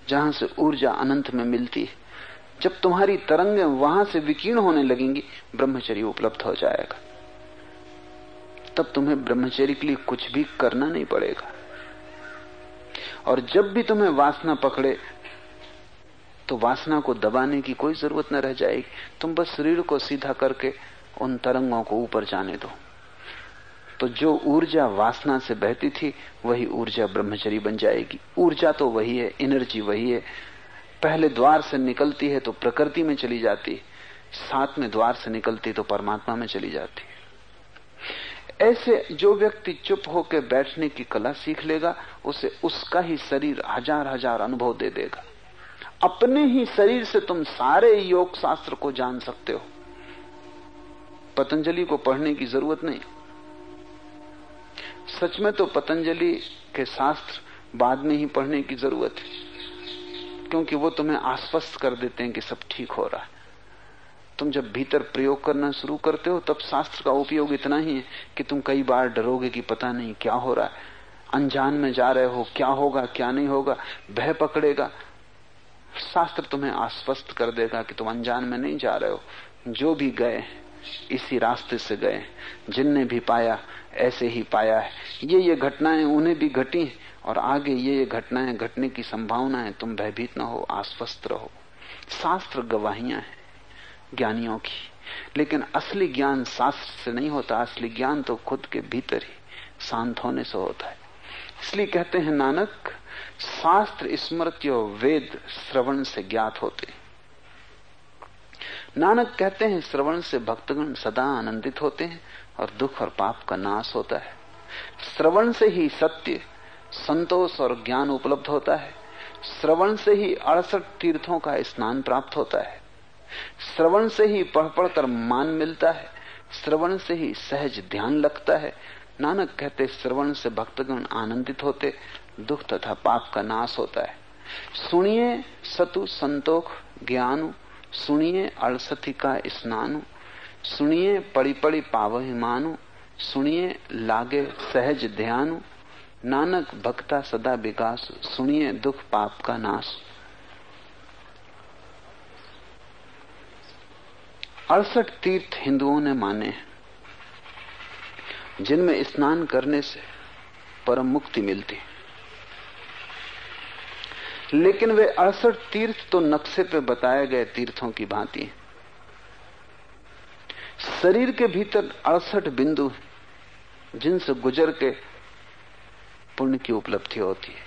जहाँ से ऊर्जा अनंत में मिलती है। जब तुम्हारी तरंगें वहाँ से विकीर्ण होने लगेंगी, ब्रह्मचर्य उपलब्ध हो जाएगा। तब तुम्हें ब्रह्मचर्य के लिए कुछ भी करना नहीं पड़ेगा। और जब भी तुम्हें वासना पकड़े तो वासना को दबाने की कोई ज़रूरत न रह जाएगी। तुम बस शरीर को सीधा करके उन तरंगों को ऊपर जाने दो। तो जो ऊर्जा वासना से बहती थी, वही ऊर्जा ब्रह्मचरी बन जाएगी। ऊर्जा तो वही है एनर्जी वही है। पहले द्वार से निकलती है तो प्रकृति में चली जाती साथ में द्वार से निकलती तो परमात्मा में चली जाती ऐसे जो व्यक्ति चुप होकर बैठने की कला सीख लेगा, उसे उसका ही शरीर हज़ार हज़ार अनुभव दे देगा। अपने ही शरीर से तुम सारे योग शास्त्र को जान सकते हो। पतंजलि को पढ़ने की ज़रूरत नहीं। सच में तो पतंजलि के शास्त्र बाद में ही पढ़ने की ज़रूरत है, क्योंकि वो तुम्हें आश्वस्त कर देते हैं कि सब ठीक हो रहा है। तुम जब भीतर प्रयोग करना शुरू करते हो, तब शास्त्र का उपयोग इतना ही है कि तुम कई बार डरोगे कि पता नहीं क्या हो रहा है। अनजान में जा रहे हो, क्या होगा, क्या नहीं होगा, भय पकड़ेगा। शास्त्र तुम्हें आश्वस्त कर देगा कि तुम अनजान में नहीं जा रहे हो। जो भी गए इसी रास्ते से गए जिनने भी पाया ऐसे ही पाया है। ये ये घटनाएँ उन्हें भी घटी और आगे ये ये घटनाएँ घटने की संभावना है। तुम भयभीत न हो, आश्वस्त रहो। शास्त्र गवाहियाँ हैं ज्ञानियों की। लेकिन असली ज्ञान शास्त्र से नहीं होता, असली ज्ञान तो खुद के भीतर ही शांत होने से होता है। इसलिए कहते हैं, नानक, शास्त्र, स्मृति और वेद श्रवण से ज्ञात होते नानक कहते हैं, श्रवण से भक्तगण सदा आनंदित होते हैं। और दुख और पाप का नाश होता है। श्रवण से ही सत्य, संतोष और ज्ञान उपलब्ध होता है। श्रवण से ही अड़सठ तीर्थों का स्नान प्राप्त होता है। श्रवण से ही पढ़ पढ़कर मान मिलता है। श्रवण से ही सहज ध्यान लगता है। नानक कहते, श्रवण से भक्तगण आनंदित होते, दुख तथा पाप का नाश होता है। सुनिए सतु संतोख ज्ञान, सुनिए अड़सठी का स्नान। सुनिए पड़ी पड़ी पावहि मानु, सुनिए लागे सहज ध्यान, नानक भक्ता सदा विकास, सुनिए दुख पाप का नाश। अड़सठ तीर्थ हिंदुओं ने माने जिनमें स्नान करने से परम मुक्ति मिलती लेकिन वे अड़सठ तीर्थ तो नक्शे पे बताए गए तीर्थों की भांति शरीर के भीतर अड़सठ बिंदु जिनसे गुजर के पुण्य की उपलब्धि होती है।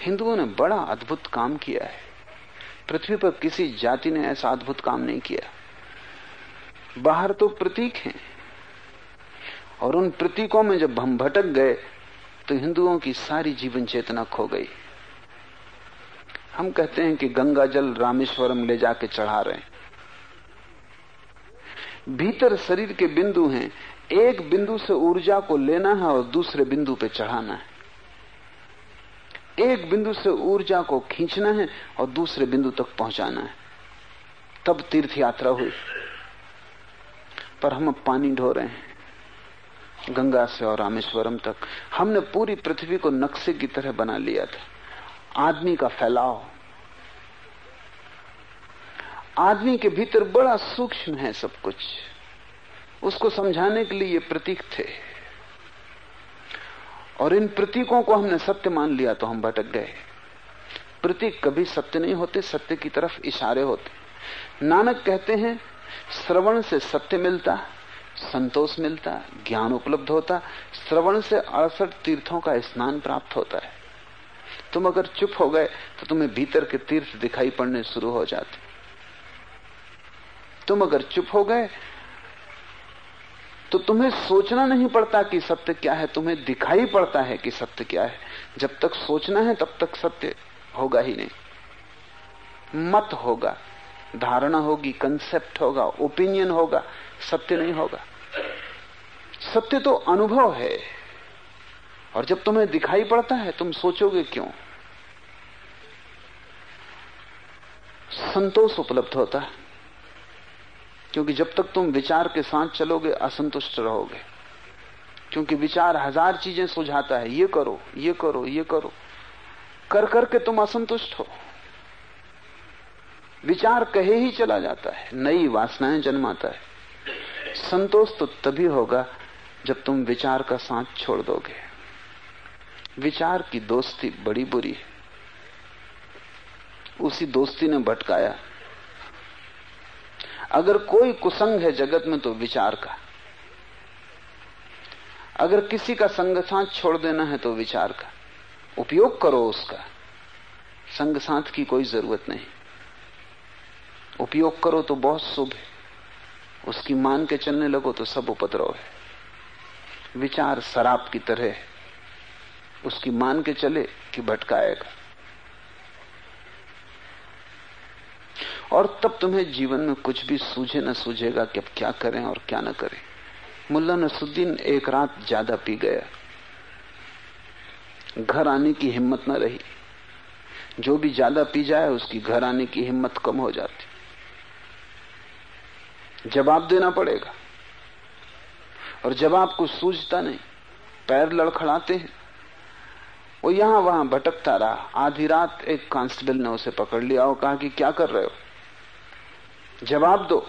हिंदुओं ने बड़ा अद्भुत काम किया है। पृथ्वी पर किसी जाति ने ऐसा अद्भुत काम नहीं किया। बाहर तो प्रतीक हैं, और उन प्रतीकों में जब हम भटक गए तो हिंदुओं की सारी जीवन चेतना खो गई। हम कहते हैं कि गंगा जल रामेश्वरम ले जाके चढ़ा रहे हैं। भीतर शरीर के बिंदु हैं। एक बिंदु से ऊर्जा को लेना है और दूसरे बिंदु पे चढ़ाना है। एक बिंदु से ऊर्जा को खींचना है और दूसरे बिंदु तक पहुंचाना है। तब तीर्थ यात्रा हुई। पर हम अब पानी ढो रहे हैं। गंगा से और रामेश्वरम तक। हमने पूरी पृथ्वी को नक्शे की तरह बना लिया था। आदमी का फैलाव। आदमी के भीतर बड़ा सूक्ष्म है सब कुछ। उसको समझाने के लिए ये प्रतीक थे। और इन प्रतीकों को हमने सत्य मान लिया तो हम भटक गए। प्रतीक कभी सत्य नहीं होते, सत्य की तरफ़ इशारे होते। नानक कहते हैं, श्रवण से सत्य मिलता, संतोष मिलता, ज्ञान उपलब्ध होता, श्रवण से अड़सठ तीर्थों का स्नान प्राप्त होता है। तुम अगर चुप हो गए तो तुम्हें भीतर के तीर्थ दिखाई पड़ने शुरू हो जाते। तुम अगर चुप हो गए तो तुम्हें सोचना नहीं पड़ता कि सत्य क्या है। तुम्हें दिखाई पड़ता है कि सत्य क्या है। जब तक सोचना है, तब तक सत्य होगा ही नहीं। मत होगा। धारणा होगी कंसेप्ट होगा ओपिनियन होगा, सत्य नहीं होगा। सत्य तो अनुभव है। और जब तुम्हें दिखाई पड़ता है, तुम सोचोगे क्यों? संतोष उपलब्ध होता है। क्योंकि जब तक तुम विचार के साथ चलोगे, असंतुष्ट रहोगे। क्योंकि विचार हज़ार चीज़ें सुझाता है, ये करो ये करो ये करो। कर करके तुम असंतुष्ट हो। विचार कहे ही चला जाता है, नई वासनाएँ जन्माता है। संतोष तो तभी होगा जब तुम विचार का साथ छोड़ दोगे। विचार की दोस्ती बड़ी बुरी है। उसी दोस्ती ने भटकाया। अगर कोई कुसंग है जगत में तो विचार का। अगर किसी का संग साथ छोड़ देना है तो विचार का। उपयोग करो उसका। संग साथ की कोई ज़रूरत नहीं। उपयोग करो तो बहुत शुभ है। उसकी मान के चलने लगो तो सब उपद्रव है। विचार शराब की तरह है। उसकी मान के चले कि भटकाएगा। और तब तुम्हें जीवन में कुछ भी सूझे न सूझेगा कि अब क्या करें और क्या न करें। मुल्ला नसुद्दीन एक रात ज़्यादा पी गया। घर आने की हिम्मत न रही। जो भी ज़्यादा पी जाए, उसकी घर आने की हिम्मत कम हो जाती। जवाब देना पड़ेगा। और जवाब कुछ सूझता नहीं, पैर लड़खड़ाते हैं, वो यहाँ वहाँ भटकता रहा। आधी रात एक कांस्टेबल ने उसे पकड़ लिया और कहा कि क्या कर रहे हो? जवाब दो।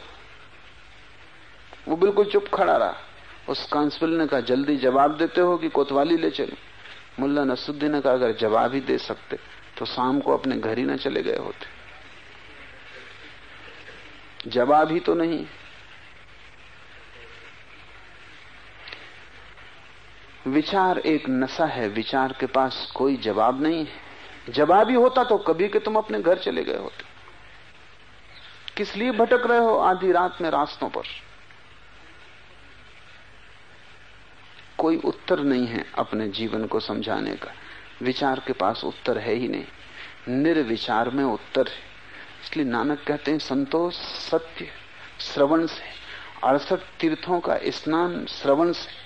वो बिल्कुल चुप खड़ा रहा। उस कांस्टेबल ने कहा, जल्दी जवाब देते हो कि कोतवाली ले चलो? मुल्ला नसुद्दीन ने कहा, अगर जवाब ही दे सकते तो शाम को अपने घर ही ना चले गए होते। जवाब ही तो नहीं। विचार एक नशा है, विचार के पास कोई जवाब नहीं है। जवाब ही होता तो कभी के तुम अपने घर चले गए होते। किस लिए भटक रहे हो आधी रात में रास्तों पर? कोई उत्तर नहीं है अपने जीवन को समझाने का। विचार के पास उत्तर है ही नहीं। निर्विचार में उत्तर है। इसलिए नानक कहते हैं, संतोष सत्य, श्रवण से। अड़सठ तीर्थों का स्नान, श्रवण से।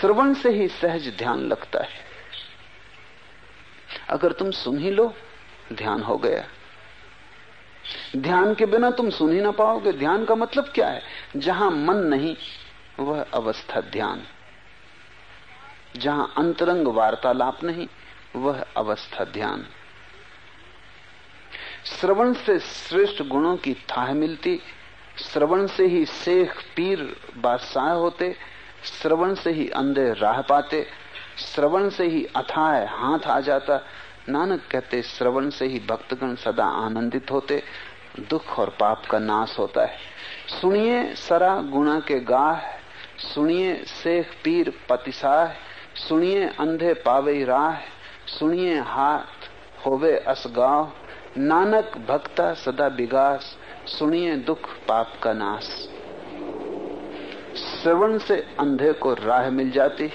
श्रवण से ही सहज ध्यान लगता है। अगर तुम सुन ही लो, ध्यान हो गया। ध्यान के बिना तुम सुन ही ना पाओगे। ध्यान का मतलब क्या है? जहाँ मन नहीं, वह अवस्था ध्यान। जहाँ अंतरंग वार्तालाप नहीं, वह अवस्था ध्यान। श्रवण से श्रेष्ठ गुणों की थाह मिलती। श्रवण से ही शेख पीर बादशाह होते। श्रवण से ही अंधे राह पाते। श्रवण से ही अथाह हाथ आ जाता। नानक कहते, श्रवण से ही भक्तगण सदा आनंदित होते, दुख और पाप का नाश होता है। सुनिए सरा गुणा के गाह, सुनिए शेख पीर पतिसाह, सुनिए अंधे पावे राह, सुनिए हाथ होवे असगाव नानक भक्ता सदा विगास, सुनिए दुख पाप का नाश। श्रवण से अंधे को राह मिल जाती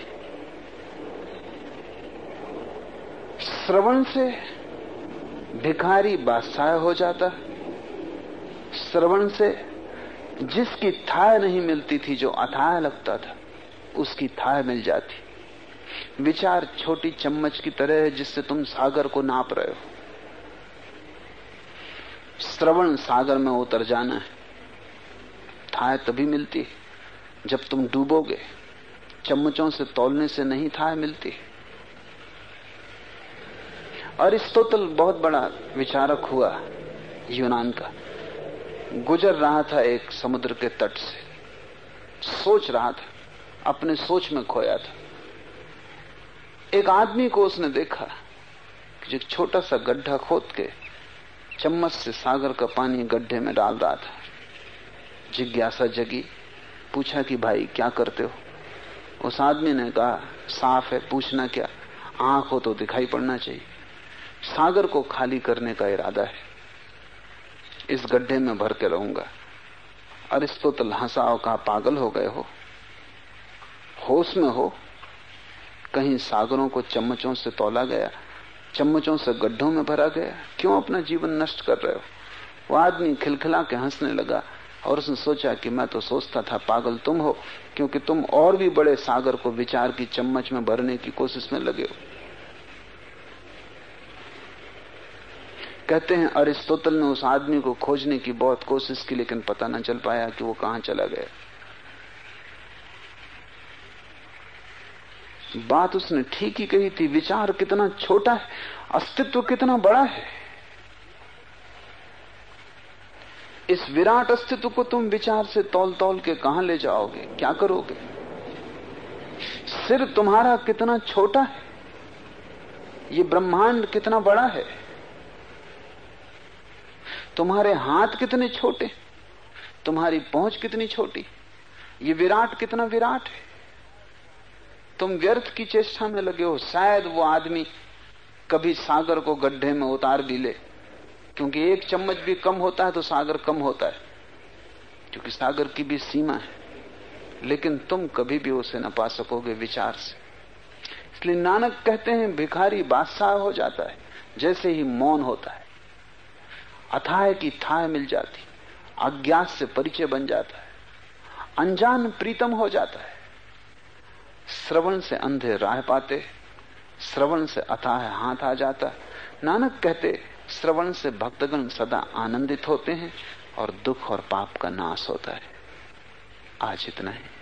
श्रवण से भिखारी बादशाह हो जाता। श्रवण से जिसकी थाह नहीं मिलती थी, जो अथाह लगता था, उसकी थाह मिल जाती। विचार छोटी चम्मच की तरह है, जिससे तुम सागर को नाप रहे हो। श्रवण सागर में उतर जाना है। थाह तभी मिलती, जब तुम डूबोगे। चम्मचों से तोलने से नहीं थाह मिलती। अरिस्तोतल बहुत बड़ा विचारक हुआ यूनान का। गुजर रहा था एक समुद्र के तट से। सोच रहा था, अपने सोच में खोया था। एक आदमी को उसने देखा कि जो छोटा सा गड्ढा खोद के चम्मच से सागर का पानी गड्ढे में डाल रहा था। जिज्ञासा जगी, पूछा कि भाई, क्या करते हो? उस आदमी ने कहा, साफ़ है, पूछना क्या? आँख हो तो दिखाई पड़ना चाहिए। सागर को खाली करने का इरादा है। इस गड्ढे में भर के रहूँगा। अरिस्तोतल हंसा और कहा पागल हो गए हो। होश में हो। कहीं सागरों को चम्मचों से तोला गया, चम्मचों से गड्ढों में भरा गया। क्यों अपना जीवन नष्ट कर रहे हो? वो आदमी खिलखिला के हंसने लगा और उसने सोचा कि मैं तो सोचता था, पागल तुम हो, क्योंकि तुम और भी बड़े सागर को विचार की चम्मच में भरने की कोशिश में लगे हो। कहते हैं, अरिस्तोतल ने उस आदमी को खोजने की बहुत कोशिश की, लेकिन पता ना चल पाया कि वो कहाँ चला गया। बात उसने ठीक ही कही थी, विचार कितना छोटा है, अस्तित्व कितना बड़ा है। इस विराट अस्तित्व को तुम विचार से तौल तौल के कहाँ ले जाओगे? क्या करोगे? सिर तुम्हारा कितना छोटा है? ये ब्रह्मांड कितना बड़ा है? तुम्हारे हाथ कितने छोटे, तुम्हारी पहुँच कितनी छोटी, ये विराट कितना विराट है। तुम व्यर्थ की चेष्टा में लगे हो, शायद वो आदमी कभी सागर को गड्ढे में उतार भी ले। क्योंकि एक चम्मच भी कम होता है तो सागर कम होता है, क्योंकि सागर की भी सीमा है। लेकिन तुम कभी भी उसे न पा सकोगे विचार से। इसलिए नानक कहते हैं, भिखारी बादशाह हो जाता है, जैसे ही मौन होता है। अथाह की थाह मिल जाती, अज्ञात से परिचय बन जाता है, अनजान प्रीतम हो जाता है। श्रवण से अंधे राह पाते, श्रवण से अथाह हाथ आ जाता। नानक कहते, श्रवण से भक्तगण सदा आनंदित होते हैं और दुख और पाप का नाश होता है। आज इतना है।